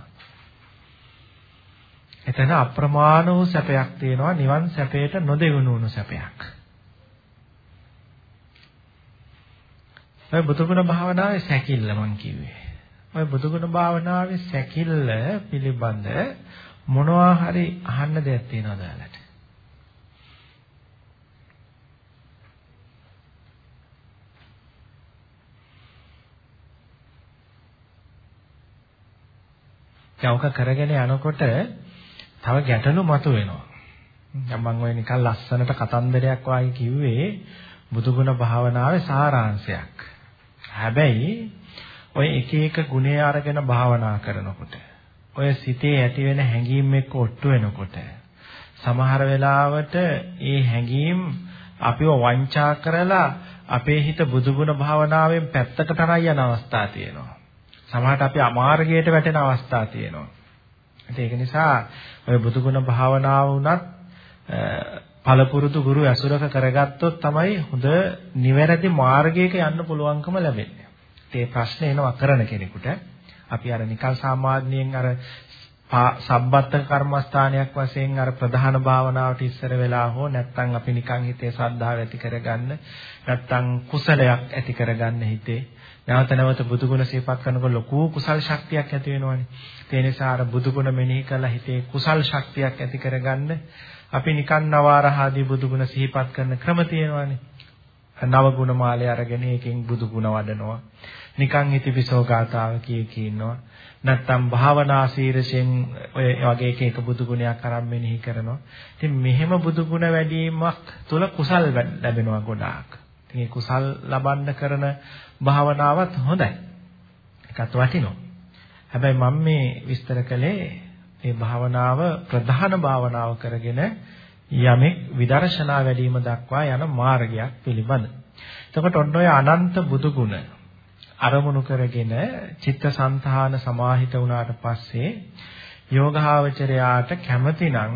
Speaker 1: එතන අප්‍රමාණ වූ සැපයක් තියෙනවා නිවන් සැපයට නොදෙවුණු සැපයක්. ඔය බුදුගුණ භාවනාවේ සැකිල්ල මං කිව්වේ. ඔය බුදුගුණ භාවනාවේ සැකිල්ල පිළිබඳ මොනවා හරි අහන්න දෙයක් තියෙනවා දාලාට. යවක කරගෙන යනකොට තව ගැටලු මතුවෙනවා. දැන් මම ඔය නිකන් ලස්සනට කතන්දරයක් වාගේ කිව්වේ බුදුගුණ භාවනාවේ සාරාංශයක්. හැබැයි ඔය එක එක ගුණේ අරගෙන භාවනා කරනකොට ඔය සිතේ ඇති වෙන හැඟීම් එක්ක ඔට්ටු වෙනකොට සමහර වෙලාවට ඒ හැඟීම් අපිව වංචා කරලා අපේ හිත බුදුගුණ භාවනාවෙන් පැත්තකට තරයි යන අවස්ථා තියෙනවා. සමහරට අපි අමාර්ගයට වැටෙන අවස්ථා තියෙනවා. ඒක නිසා ඔය බුදුගුණ භාවනාව උනත් පළපුරුදු ගුරු ඇසුරක කරගත්තොත් තමයි හොඳ නිවැරදි මාර්ගයක යන්න පුළුවන්කම ලැබෙන්නේ. ඒ ප්‍රශ්නේ එනවා කරන කෙනෙකුට. අපි අර නිකල් සාමාන්‍යයෙන් අර සබ්බත් කර්මස්ථානයක් වශයෙන් අර ප්‍රධාන භාවනාවට ඉස්සර වෙලා හෝ නැත්නම් අපි නිකන් හිතේ ශ්‍රද්ධාව ඇති කරගන්න නැත්නම් කුසලයක් ඇති කරගන්න හිතේ නැවත නැවත බුදුගුණ සිහිපත් කරනකොට ලොකු කුසල් ශක්තියක් ඇති වෙනවනේ. ඒ නිසා අර බුදුගුණ මෙනෙහි කරලා හිතේ කුසල් ශක්තියක් ඇති කරගන්න අපි නිකන් නවාරහාදී බුදුගුණ සිහිපත් කරන ක්‍රම තියෙනවානේ. නව ගුණ මාලය අරගෙන ඒකෙන් බුදුගුණ වඩනවා. නිකන් ඉතිපිසෝ ගාතාව කිය කී ඉන්නවා. නැත්තම් භාවනා ශීර්ෂයෙන් ඔය වගේ එක එක බුදු ගුණයක් අරන් මෙනෙහි කරනවා. ඉතින් මෙහෙම බුදු ගුණ වැඩිවීමක් තුළ කුසල් ලැබෙනවා ගොඩාක්. ඉතින් මේ කුසල් ලබන්න කරන භාවනාවත් හොඳයි. ඒකත් වටිනවා. හැබැයි මම මේ විස්තර කළේ මේ භාවනාව ප්‍රධාන භාවනාව කරගෙන යමෙක් විදර්ශනා වැඩිම දක්වා යන මාර්ගයක් පිළිබඳ. එතකොට ඔන්න ඔය අනන්ත බුදු ගුණ අරමුණු කරගෙන චිත්තසංතාන සමාහිත වුණාට පස්සේ යෝගාවචරයාට කැමතිනම්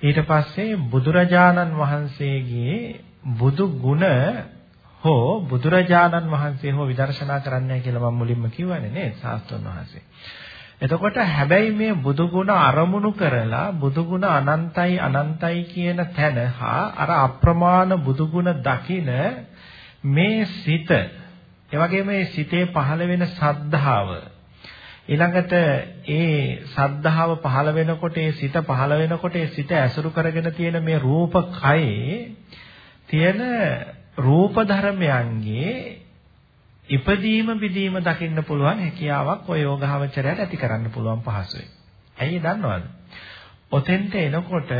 Speaker 1: ඊට පස්සේ බුදුරජාණන් වහන්සේගේ බුදු ගුණ හෝ බුදුරජාණන් වහන්සේ හෝ විදර්ශනා කරන්නයි කියලා මම මුලින්ම කිව්වනේ නේද සාස්ත්‍රණ වහන්සේ. එතකොට හැබැයි මේ බුදු ගුණ අරමුණු කරලා බුදු ගුණ අනන්තයි අනන්තයි කියන තැන හා අර අප්‍රමාණ බුදු ගුණ දකින මේ සිත ඒ වගේම මේ සිතේ පහළ වෙන සද්ධාව ඊළඟට ඒ සද්ධාව පහළ වෙනකොට ඒ සිත පහළ වෙනකොට ඒ සිත ඇසුරු කරගෙන තියෙන මේ රූප කයේ තියෙන රූප ධර්මයන්ගේ ඉපදීම බිදීම දකින්න පුළුවන් හැකියාවක් ඔය යෝගාවචරයට ඇති කරන්න පුළුවන් පහසුවෙන්. ඇයි දන්නවද? ඔතෙන්ට එනකොට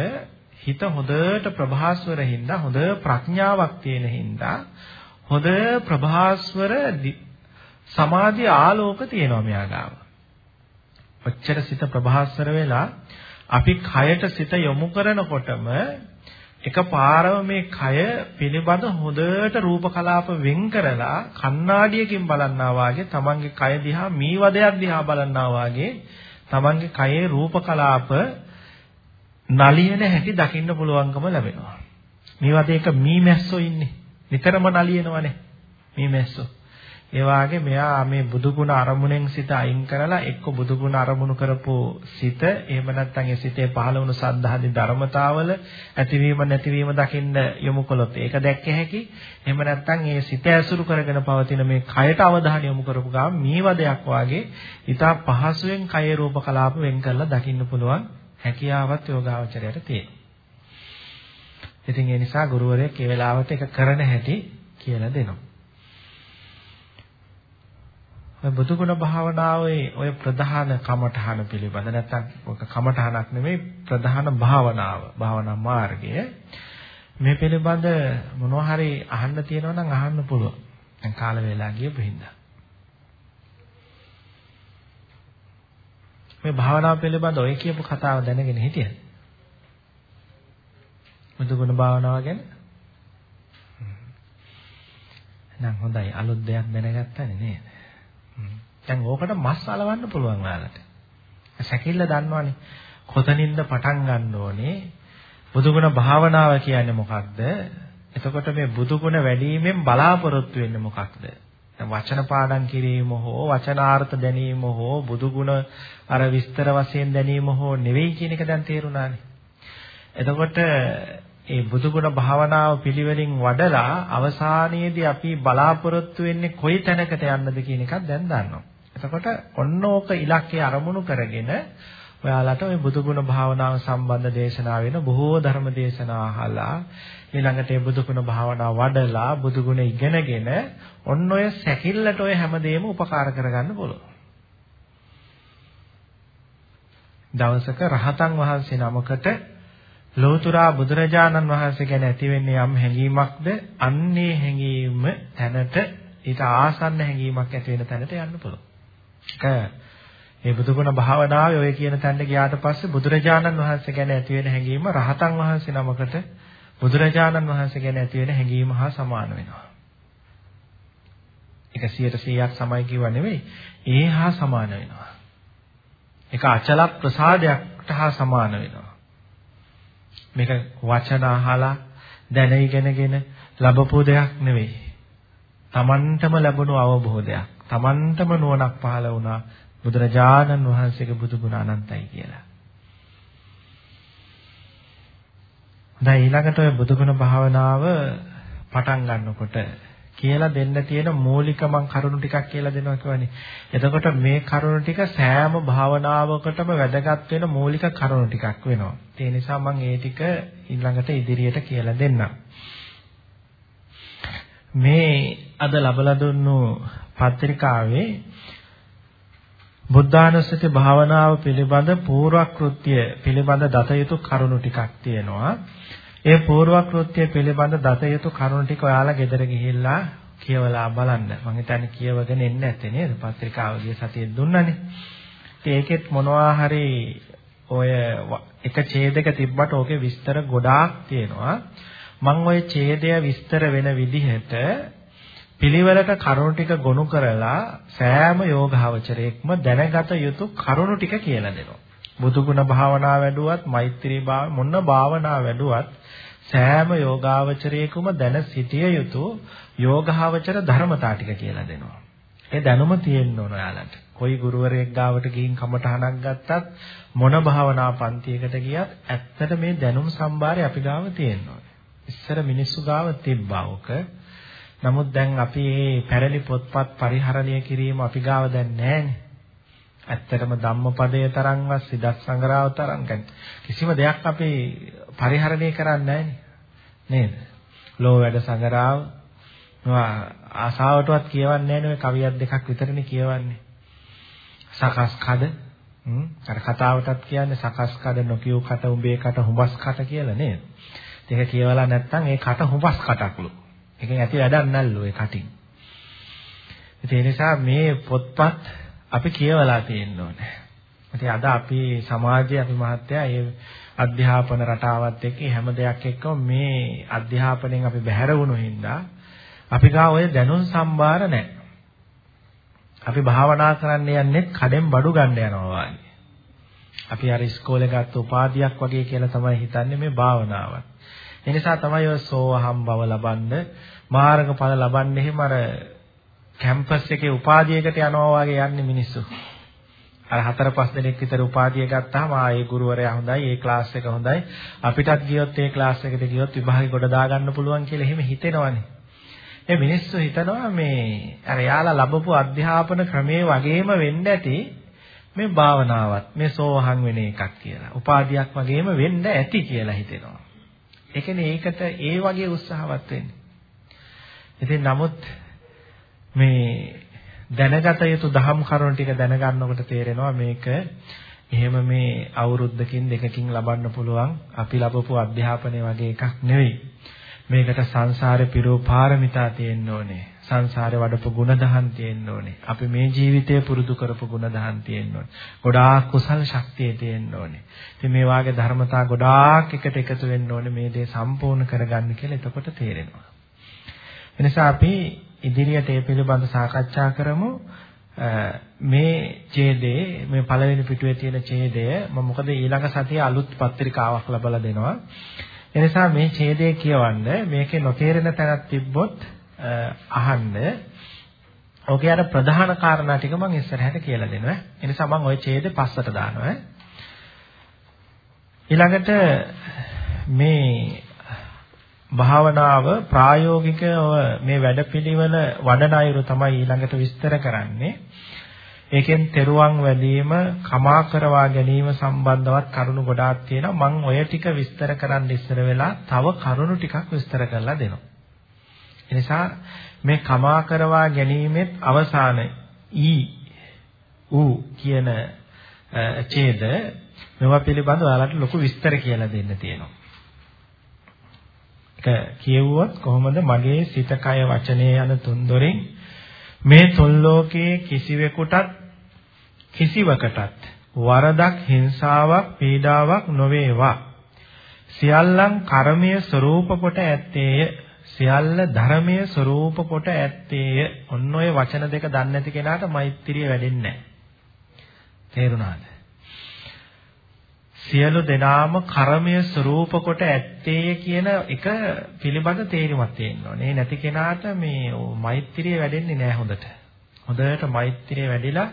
Speaker 1: හිත හොඳට ප්‍රභාස්වර හින්දා හොඳ ප්‍රඥාවක් තියෙන හින්දා හොඳ ප්‍රභාස්වර සමාධි ආලෝක තියෙනවා මෙයා ගාව. ඔච්චර සිත ප්‍රභාස්වර වෙලා අපි කයට සිත යොමු කරනකොටම එකපාරම මේ කය පිළිබඳ හොඳට රූප කලාප වෙන් කරලා කණ්ණාඩියකින් බලන්නා වාගේ තමන්ගේ කය දිහා මීවදයක් දිහා බලන්නා වාගේ තමන්ගේ කයේ රූප කලාප නලියන හැටි දකින්න පුළුවන්කම ලැබෙනවා. මීවදයක මී මැස්සෝ ඉන්නේ. නිතරම නලියනවනේ මේ මැස්සෝ. ඒ වාගේ මෙයා මේ බුදුගුණ අරමුණෙන් සිත අයින් කරලා එක්ක බුදුගුණ අරමුණු කරපු සිත එහෙම නැත්නම් ඒ සිතේ පහළ වුණු සද්ධාදී ධර්මතාවල ඇතිවීම නැතිවීම දකින්න යොමු කළොත් ඒක දැක්ක හැකි. එහෙම නැත්නම් ඒ සිත ඇසුරු කරගෙන පවතින මේ කයට අවධානය යොමු කරපු ගාම මීවදයක් වාගේ ඊට පහසුවෙන් කය රූප කලාප වෙන් කරලා දකින්න පුළුවන් හැකියාවත් යෝගාවචරයට තියෙනවා. ඉතින් ඒ නිසා ගුරුවරයෙක් ඒ වෙලාවට ඒක කරන හැටි කියලා දෙනවා. ඔය බුදුගුණ භාවනාවේ ඔය ප්‍රධාන කමඨහන පිළිබඳ නැත්නම් ඔක කමඨහනක් නෙමෙයි ප්‍රධාන භාවනාව භාවනා මාර්ගය මේ පිළිබඳ මොනවා හරි අහන්න තියෙනවා නම් අහන්න පුළුවන්. දැන් කාල වේලා ගියපු හින්දා. මේ භාවනාව පිළිබඳ ඔය කියපු කතාව දැනගෙන හිටියද? මුදුගුණ භාවනාව ගැන. නම් හොඳයි. අලුත් දෙයක් දැනගත්තානේ නේද? දැන් ඕකට මස් අලවන්න පුළුවන් ඔයාලට. සැකිල්ල දන්නවනේ. කොතනින්ද පටන් ගන්න ඕනේ? බුදුගුණ භාවනාව කියන්නේ මොකක්ද? එතකොට මේ බුදුගුණ වැඩිවීමෙන් බලාපොරොත්තු වෙන්නේ මොකක්ද? වචන පාඩම් කිරීම හෝ වචනාර්ථ දැනීම හෝ බුදුගුණ අර විස්තර වශයෙන් දැනීම හෝ නෙවෙයි කියන එක දැන් තේරුණානේ එතකොට ඒ බුදුගුණ භාවනාව පිළිවෙලින් වඩලා අවසානයේදී අපි බලාපොරොත්තු වෙන්නේ කොයි තැනකට යන්නද කියන එකක් දැන් දන්නවා. එතකොට ඔන්න ඕක ඉලක්කය අරමුණු කරගෙන ඔයාලට ওই බුදුගුණ භාවනාව සම්බන්ධ දේශනා වෙන බොහෝ ධර්ම දේශනා අහලා ඊළඟට ඒ බුදුගුණ භාවනාව වඩලා බුදුගුණ ඉගෙනගෙන ඔන්න ඔය සැකිල්ලට ඔය හැමදේම උපකාර කරගන්න පුළුවන්. දවසක රහතන් වහන්සේ නමකට ලෝතුරා බුදුරජාණන් වහන්සේ ගැන ඇතිවෙන්නේ යම් හැඟීමක්ද අන්නේ හැඟීම තැනට ඊට ආසන්න හැඟීමක් ඇති වෙන තැනට යන්න පුළුවන්. ඒක මේ බුදුගුණ භාවනාවේ ඔය කියන තැනට ගියාට පස්සේ බුදුරජාණන් වහන්සේ ගැන ඇති වෙන හැඟීම රහතන් වහන්සේ නමකට බුදුරජාණන් වහන්සේ ගැන ඇති වෙන හැඟීම හා සමාන වෙනවා. ඒක 100%ක් සමයි කිව්වා නෙවෙයි. ඒ හා සමාන වෙනවා. ඒක අචල ප්‍රසාදයකට හා සමාන වෙනවා. මේක වචන අහලා දැන ඉගෙනගෙන ලැබපු දෙයක් නෙවෙයි. Tamanටම ලැබුණු අවබෝධයක්. Tamanටම නුවණක් පහළ වුණා. බුදුරජාණන් වහන්සේගේ බුදු ගුණ අනන්තයි කියලා. දැන් ඊළඟට ඔය බුදු ගුණ භාවනාව පටන් ගන්නකොට කියලා දෙන්න තියෙන මූලික මං කරුණු ටිකක් කියලා දෙනවා කියවනේ. එතකොට මේ කරුණු ටික සෑම භාවනාවකටම වැදගත් වෙන මූලික කරුණු ටිකක් වෙනවා. ඒ නිසා මං ඒ ටික ඊළඟට ඉදිරියට කියලා දෙන්නම්. මේ අද ලබලා දුන්නු පත්‍රිකාවේ බුද්ධානුස්සති භාවනාව පිළිබඳ පූර්වක්‍ෘත්‍ය පිළිබඳ දත යුතු කරුණු ටිකක් තියෙනවා. ඒ පූර්වක්‍ෘත්‍ය පිළිබඳ දත යුතු කරුණු ටික ඔයාලා ගෙදර ගිහිල්ලා කියවලා බලන්න. මම හිතන්නේ කියවගෙන එන්නේ නැත්තේ නේද? පත්‍රිකාව ගිය සතියේ දුන්නනේ. ඒකෙත් මොනවා හරි ඔය එක ඡේදක තිබ්බට ඕකේ විස්තර ගොඩාක් තියෙනවා. මම ওই ඡේදය විස්තර වෙන විදිහට පිළිවෙලට කරුණු ටික ගොනු කරලා සෑම යෝගාවචරයක්ම දැනගත යුතු කරුණු ටික කියලා දෙනවා. බුදුගුණ භාවනා වැඩුවත්, මෛත්‍රී භාව මොන භාවනා වැඩුවත් සෑම යෝගාවචරයකම දැන සිටිය යුතු යෝගාවචර ධර්මතා ටික කියලා දෙනවා. ඒ දැනුම තියෙන්න ඕන ඔයාලට. කොයි ගුරුවරයෙක් ගාවට ගිහින් කමටහනක් ගත්තත් මොන භාවනා පන්තියකට ගියත් ඇත්තට මේ දැනුම් සම්භාරය අපි ගාව තියෙන්න ඕනේ. ඉස්සර මිනිස්සු ගාව තිබ්බා ඔක. නමුත් දැන් අපි මේ පැරණි පොත්පත් පරිහරණය කිරීම අපි ගාව දැන් නැහැනේ. ඇත්තටම ධම්මපදයේ තරම්වත් සිදස් සංග්‍රහව තරම් කිසිම දෙයක් අපි පරිහරණය කරන්නේ නේද? ලෝ වැඩ සංග්‍රහව ආසාවටවත් කියවන්නේ නැහැ නේ කවියක් දෙකක් විතරනේ කියවන්නේ. සකස් කඩ අර කතාවටත් කියන්නේ සකස් කඩ නොකියු කට උඹේ කට හුඹස් කට කියලා නේද? ඒක කියවලා නැත්නම් ඒ කට හුඹස් කටක්ලු. ඒකෙන් ඇති වැඩක් නැල්ලු ඒ කටින්. ඒ නිසා මේ පොත්පත් අපි කියවලා තියෙන්න ඕනේ. ඉතින් අද අපි සමාජයේ අපි මහත්තයා මේ අධ්‍යාපන රටාවත් එක්ක හැම දෙයක් එක්කම මේ අධ්‍යාපනයෙන් අපි බැහැර වුණු හින්දා අපි ගා ඔය දැනුම් සම්භාර නැහැ. අපි භාවනා කරන්න යන්නේ කඩෙන් බඩු ගන්න යනවා වගේ. අපි අර ඉස්කෝලේ ගත්ත උපාධියක් වගේ කියලා තමයි හිතන්නේ මේ භාවනාවත්. ඒ නිසා තමයි ඔය සෝවහම් බව ලබන්න මාර්ගඵල ලබන්න එහෙම අර කැම්පස් එකේ උපාධියකට යනවා වගේ යන්නේ මිනිස්සු. අර හතර පහ දිනක් විතර උපාධිය ගත්තාම ආ ඒ ගුරුවරයා හොඳයි, ඒ ක්ලාස් එක හොඳයි. අපිටත් ගියොත් ඒ ක්ලාස් එකට ගියොත් විභාගෙ ගොඩ දාගන්න පුළුවන් කියලා එහෙම හිතෙනවනේ. ඒ මිනිස්සු හිතනවා මේ අර යාලා ලැබපු අධ්‍යාපන ක්‍රමයේ වගේම වෙන්න ඇති මේ භාවනාවත් මේ සෝවහන් වෙන එකක් කියලා. උපාධියක් වගේම වෙන්න ඇති කියලා හිතෙනවා. ඒ කියන්නේ ඒකට ඒ වගේ උත්සාහවත් වෙන්න. ඉතින් නමුත් මේ දැනගත යුතු දහම් කරුණු ටික දැනගන්නකොට තේරෙනවා මේක එහෙම මේ අවුරුද්දකින් දෙකකින් ලබන්න පුළුවන් අපි ලබපු අධ්‍යාපනය වගේ එකක් නෙවෙයි. මේකට සංසාරේ පිරෝ පාරමිතා තියෙන්න ඕනේ. සංසාරේ වඩපු ಗುಣදහම් තියෙන්න ඕනේ. අපි මේ ජීවිතේ පුරුදු කරපු ಗುಣදහම් තියෙන්න ඕනේ. ගොඩාක් කුසල් ශක්තිය තියෙන්න ඕනේ. ඉතින් මේ වාගේ ධර්මතා ගොඩාක් එකට එකතු වෙන්න ඕනේ මේ දේ සම්පූර්ණ කරගන්න කියලා එතකොට තේරෙනවා. එනිසා අපි ඉදිරියට ඒ පිළිබඳ සාකච්ඡා කරමු. මේ ඡේදයේ මේ පළවෙනි පිටුවේ තියෙන ඡේදය මම මොකද ඊළඟ සතියේ අලුත් පත්‍රිකාවක් ලබලා දෙනවා. එනිසා මේ ඡේදය කියවන්න මේකේ නොතේරෙන තැනක් තිබ්බොත් අහන්න. ඔකේ අර ප්‍රධාන කාරණා ටික මම ඉස්සරහට කියලා දෙනවා. ඒ නිසා මම ওই ඡේදෙ පස්සට දානවා. ඊළඟට මේ භාවනාව ප්‍රායෝගිකව මේ වැඩපිළිවෙල වඩන අයුරු තමයි ඊළඟට විස්තර කරන්නේ. ඒකෙන් තෙරුවන් වැඩිම කමා කරවා ගැනීම සම්බන්ධවත් කරුණු ගොඩාක් තියෙනවා. මම ඔය ටික විස්තර කරන්න ඉස්සර වෙලා තව කරුණු ටිකක් විස්තර කරලා දෙනවා. එනිසා මේ කමා කරවා ගැනීමෙත් අවසාන ඊ ඌ කියන ඡේද මේවා පිළිබඳව ඔයාලට ලොකු විස්තර කියලා දෙන්න තියෙනවා. ඒක කියවුවොත් කොහොමද මගේ සිත කය වචනේ යන තුන්දොරින් මේ තුන් ලෝකයේ කිසිවෙකුටත් කිසිවකටත් වරදක් හිංසාවක් පීඩාවක් නොවේවා. සියල්ලන් කර්මයේ ස්වરૂප කොට ඇත්තේය. සියල්ල ධර්මයේ ස්වરૂප කොට ඇත්තේය. ඔන්න ඔය වචන දෙක දන්නේ නැති කෙනාට මෛත්‍රිය වැඩෙන්නේ නැහැ. තේරුණාද? සියලු දෙනාම කර්මයේ ස්වરૂප කොට ඇත්තේ කියන එක පිළිබඳ තේරුමක් තියෙන්න ඕනේ. නැති කෙනාට මේ මෛත්‍රිය වැඩෙන්නේ නැහැ හොඳට. හොඳට මෛත්‍රිය වැඩිලා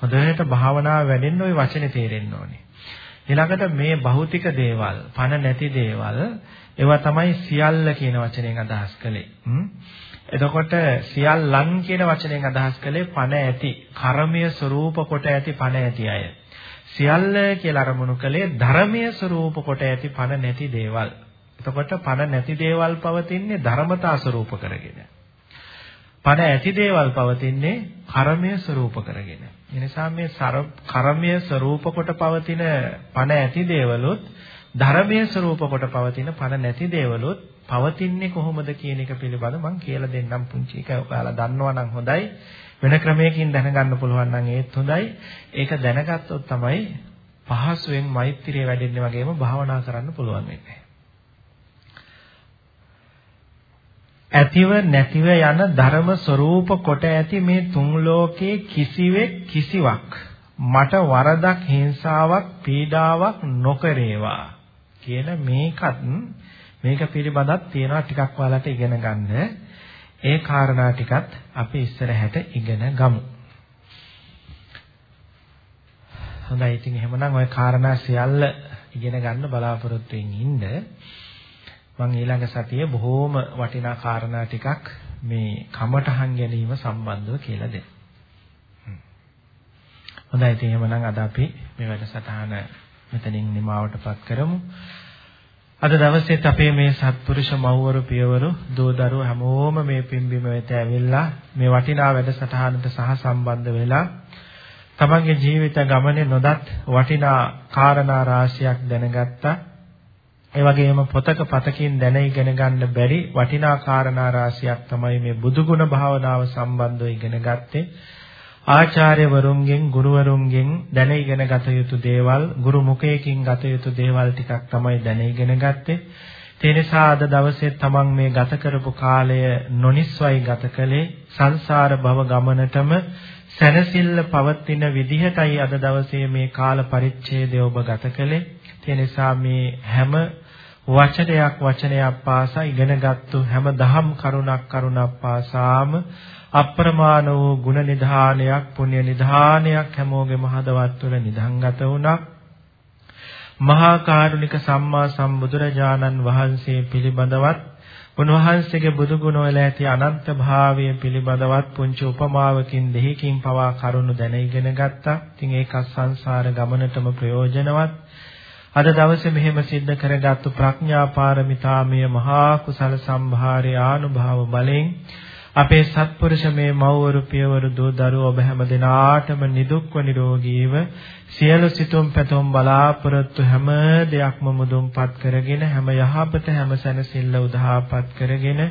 Speaker 1: හොඳට භාවනාව වැඩෙන්න ওই වචනේ තේරෙන්න ඕනේ. ඊළඟට මේ භෞතික දේවල්, පණ නැති දේවල්, ඒවා තමයි සියල්ල කියන වචනයෙන් අදහස් කළේ. එතකොට සියල්ලන් කියන වචනයෙන් අදහස් කළේ පණ ඇති, කර්මයේ ස්වરૂප කොට ඇති පණ ඇති අය. සියල්ල කියලා අරමුණු කළේ ධර්මයේ ස්වરૂප කොට ඇති පණ නැති දේවල්. එතකොට පණ නැති දේවල් පවතින්නේ ධර්මතා ස්වરૂප කරගෙන. පණ ඇති දේවල් පවතින්නේ කර්මයේ ස්වરૂප කරගෙන. එනිසා මේ කර්මයේ ස්වરૂප කොට පවතින පණ ඇති දේවලුත් ධර්මයේ ස්වરૂප කොට පවතින පණ නැති දේවලුත් පවතින්නේ කොහොමද කියන එක පිළිබඳ මම කියලා දෙන්නම් පුංචි එක ඔයාලා දන්නවා නම් හොඳයි. වෙන ක්‍රමයකින් දැනගන්න පුළුවන් නම් ඒත් හොඳයි ඒක දැනගත්තොත් තමයි පහසුවෙන් මෛත්‍රිය වැඩෙන්නේ වගේම භාවනා කරන්න පුළුවන් වෙන්නේ ඇතිව නැතිව යන ධර්ම ස්වરૂප කොට ඇති මේ තුන් ලෝකයේ කිසිවෙක් කිසිවක් මට වරදක් හිංසාවක් පීඩාවක් නොකරේවා කියන මේකත් මේක පිළිබඳව තියෙනවා ටිකක් ඔයාලට ඉගෙන ගන්න. ඒ කාරණා ටිකත් අපි ඉස්සරහට ඉගෙන ගමු. හොඳයි ඉතින් එහෙමනම් ওই කාරණා සියල්ල ඉගෙන ගන්න බලාපොරොත්තු වෙමින් ඉන්න. මම ඊළඟ සතියේ බොහෝම වටිනා කාරණා ටිකක් මේ කමටහන් ගැනීම සම්බන්ධව කියලා දෙන්න. හොඳයි ඉතින් එහෙමනම් අද අපි මේ වැඩසටහන මෙතනින් නිමවටපත් කරමු. අද දවසේත් අපේ මේ සත්පුරුෂ මව්වරු පියවරු දූ දරුවෝ හැමෝම මේ පින්බිම වෙත ඇවිල්ලා මේ වටිනා වැඩසටහනට සහ සම්බන්ධ වෙලා තමන්ගේ ජීවිත ගමනේ නොදත් වටිනා කාරණා රාශියක් දැනගත්තා. ඒ වගේම පොතක පතකින් දැන ඉගෙන ගන්න බැරි වටිනා කාරණා රාශියක් තමයි මේ බුදුගුණ භාවනාව සම්බන්ධව ඉගෙන ගත්තේ. ආචාර්යවරුන්ගෙන් ගුරුවරුන්ගෙන් දැන ඉගෙන ගත යුතු දේවල්, ගුරු මුඛයකින් ගත යුතු දේවල් ටිකක් තමයි දැන ඉගෙන ගත්තේ. ඒ නිසා අද දවසේ තමන් මේ ගත කරපු කාලය නොනිස්වයි ගත කළේ සංසාර භව ගමනටම සැනසෙල්ල පවතින විදිහටයි අද දවසේ මේ කාල පරිච්ඡේදය ඔබ ගත කළේ. ඒ නිසා මේ හැම වචනයක් වචනයක් පාසා ඉගෙනගත්තු හැම දහම් කරුණක් කරුණක් පාසාම අප්‍රමාණ වූ ගුණ නිධානයක් පුණ්‍ය නිධානයක් හැමෝගෙම හදවත් තුළ නිධන්ගත වුණා. මහා කාරුණික සම්මා සම්බුදුරජාණන් වහන්සේ පිළිබඳවත් උන්වහන්සේගේ බුදු ගුණ වල ඇති අනන්ත භාවය පිළිබඳවත් පුංචි උපමාවකින් දෙහිකින් පවා කරුණු දැන ඉගෙන ගත්තා. ඉතින් ඒක සංසාර ගමනටම ප්‍රයෝජනවත්. අද දවසේ මෙහෙම සිද්ධ කරගත්තු ප්‍රඥා පාරමිතාමය මහා කුසල සම්භාරය ආනුභාව බලෙන් අපේ සත්පුරුෂ මේ මව්වරු පියවරු දූ දරුවෝ ඔබ හැම දිනාටම නිදුක්ව නිරෝගීව සියලු සිතුම් පැතුම් බලාපොරොත්තු හැම දෙයක්ම මුදුන්පත් කරගෙන හැම යහපත හැම සැනසෙල්ල උදාහපත් කරගෙන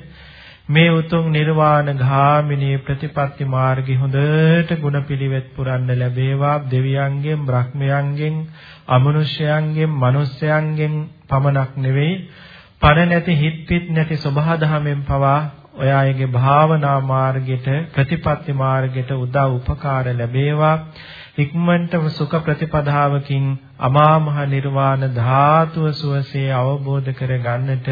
Speaker 1: මේ උතුම් නිර්වාණ ගාමිනී ප්‍රතිපත්ති මාර්ගය හොඳට ගුණපිලිවෙත් පුරන්න ලැබේවා. දෙවියන්ගෙන් බ්‍රහ්මයන්ගෙන් අමනුෂ්‍යයන්ගෙන් මිනිස්යන්ගෙන් පමණක් නෙවෙයි. පණ නැති හිත් පිට නැති සබහා දහමෙන් පවා ඔය අයගේ භාවනා මාර්ගයට ප්‍රතිපත්ති මාර්ගයට උදව් උපකාර ලැබේවා. ඉක්මනටම සුඛ ප්‍රතිපදාවකින් අමා මහ නිර්වාණ ධාතුව සුවසේ අවබෝධ කර ගන්නට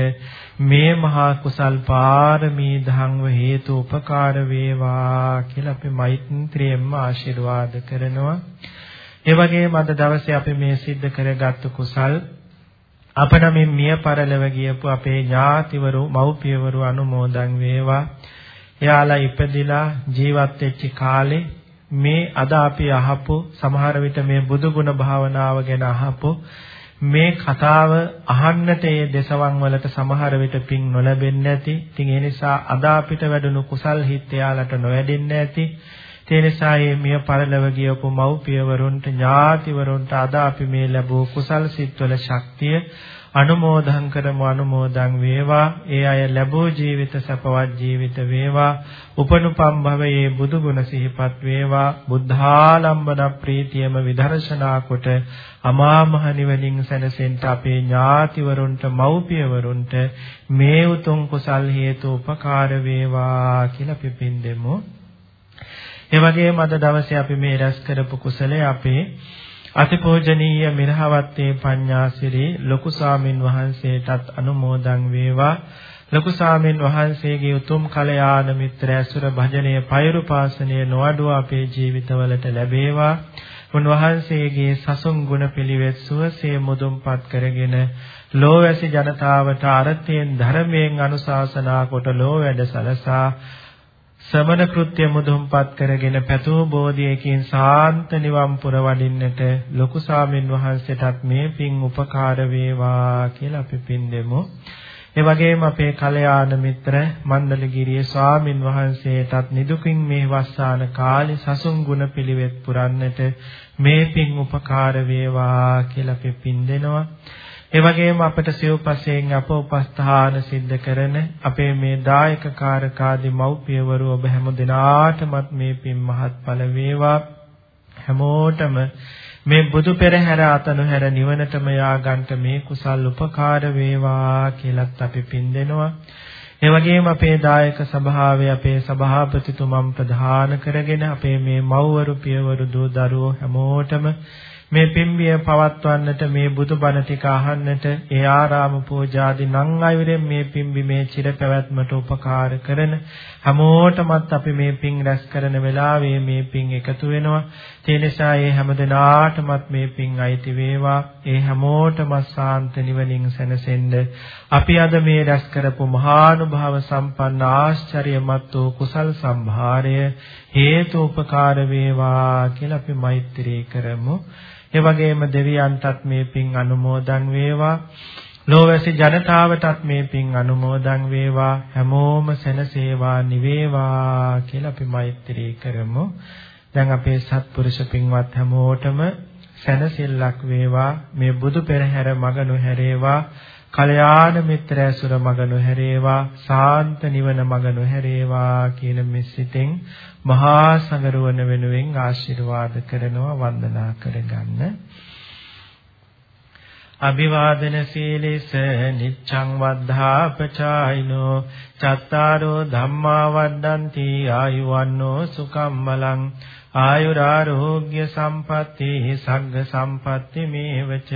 Speaker 1: මේ මහා කුසල් පාරමී ධම්ව හේතු උපකාර වේවා කියලා අපි මෛත්‍රියෙන්ම ආශිර්වාද කරනවා. ඒ වගේම අද දවසේ අපි මේ සිද්ධ කරගත්තු කුසල් අප නමින් මිය පරලව ගියපු අපේ ඥාතිවරු මව්පියවරු අනුමෝදන් වේවා. එයාලා ඉපදිලා ජීවත් වෙච්ච කාලේ මේ අද අපි අහපු සමහර විට මේ බුදු ගුණ භාවනාව ගැන අහපු මේ කතාව අහන්නට ඒ දේශවන් වලට සමහර විට පින් නොලැබෙන්නේ නැති. ඉතින් ඒ නිසා අද අපිට වැඩුණු කුසල් හිත් එයාලට නොවැඩෙන්නේ නැති. ඒ නිසා මේ මිය පරලව ගියපු මව්පියවරුන්ට ඥාතිවරුන්ට අද අපි මේ ලැබූ කුසල් සිත්වල ශක්තිය අනුමෝදන් කරමු අනුමෝදන් වේවා. ඒ අය ලැබූ ජීවිත සපවත් ජීවිත වේවා. උපනුපම් භවයේ බුදු ගුණ සිහිපත් වේවා. බුද්ධාලම්බන ප්‍රීතියම විදර්ශනා කොට අමා මහ නිවනින් සැනසෙන්න අපේ ඥාතිවරුන්ට මව්පියවරුන්ට මේ උතුම් කුසල් හේතු උපකාර වේවා කියලා පිපින් දෙමු ඒ වගේම අද දවසේ අපි මේ රැස් කරපු කුසලයේ අපේ අතිපෝජනීය මිරහවත්තේ පඤ්ඤාසිරි ලොකු සාමින් වහන්සේටත් අනුමෝදන් වේවා. ලොකු සාමින් වහන්සේගේ උතුම් කලයාන මිත්‍ර ඇසුර භජනයේ පෛරුපාසනය නොඅඩුව අපේ ජීවිතවලට ලැබේවා. උන්වහන්සේගේ සසුන් ගුණ පිළිවෙත් සුවසේ මුදුන්පත් කරගෙන ලෝවැසි ජනතාවට අර්ථයෙන් ධර්මයෙන් අනුශාසනා කොට ලෝ වැඩ සලසා සමන කෘත්‍ය මුදුන්පත් කරගෙන පැතූ බෝධියකින් සාන්ත නිවන් පුර වඩින්නට ලොකු සාමින් වහන්සේටත් මේ පින් උපකාර වේවා කියලා අපි පින් දෙමු. ඒ වගේම අපේ කල්යාණ මිත්‍ර මණ්ඩලගිරියේ ස්වාමින් වහන්සේටත් නිදුකින් මේ වස්සාන කාලේ සසුන් ගුණ පිළිවෙත් පුරන්නට මේ පින් උපකාර වේවා කියලා අපි පින් දෙනවා. ඒ වගේම අපට සිව්පසයෙන් අප උපස්ථාන සිද්ධ කරන අපේ මේ දායක කාරකාදී මව්පියවරු ඔබ හැම දිනාටමත් මේ පින් මහත්ඵල වේවා. හැමෝටම මේ බුදු පෙරහැර අතනුහැර නිවනටම යාගන්ට මේ කුසල් උපකාර වේවා කියලත් අපි පින් දෙනවා. ඒ වගේම අපේ දායක සභාවේ අපේ සභාපතිතුමන් ප්‍රධාන කරගෙන අපේ මේ මව්වරු පියවරු දූ දරුවෝ හැමෝටම මේ පිම්බිය පවත්වන්නට මේ බුදුබණ ටික අහන්නට ඒ ආරාම පූජාදී නං අයුරෙන් මේ පිම්බි මේ චිර පැවැත්මට උපකාර කරන හැමෝටමත් අපි මේ පින් රැස් කරන වෙලාවේ මේ පින් එකතු වෙනවා. ඒ නිසා ඒ හැමදෙනාටමත් මේ පින් අයිති වේවා. ඒ හැමෝටම සාන්ත නිවනින් සැනසෙන්න. අපි අද මේ රැස් කරපු මහානුභාව සම්පන්න ආශ්චර්යමත් වූ කුසල් සම්භාරය හේතු උපකාර වේවා කියලා අපි මෛත්‍රී කරමු. ඒ වගේම දෙවියන්ටත් මේ පින් අනුමෝදන් වේවා. ලෝවැසි ජනතාවටත් මේ පින් අනුමෝදන් වේවා. හැමෝම සැනසේවා නිවේවා කියලා අපි මෛත්‍රී කරමු. දැන් අපේ සත්පුරුෂ පින්වත් හැමෝටම සැනසෙල්ලක් වේවා. මේ බුදු පෙරහැර මග නොහැරේවා. කල්‍යාණ මිත්‍ර ඇසුර මග නොහැරේවා සාන්ත නිවන මග නොහැරේවා කියන මෙසිතෙන් මහා සංගරුවන වෙනුවෙන් ආශිර්වාද කරනවා වන්දනා කරගන්න. අභිවාදන සීලෙස නිච්ඡං වද්ධාපචායිනෝ චත්තාරෝ ධම්මා වඩ්ඩಂತಿ ආයුවන්නෝ සුකම් බලං ආයුරාෝග්‍ය සම්පatti සග්ග සම්පatti මේවච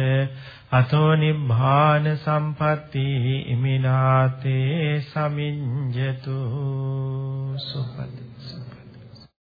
Speaker 1: අතෝ නිබ්බාන සම්පatti ඉමිනාතේ සමිඤ්ජතු සුපති.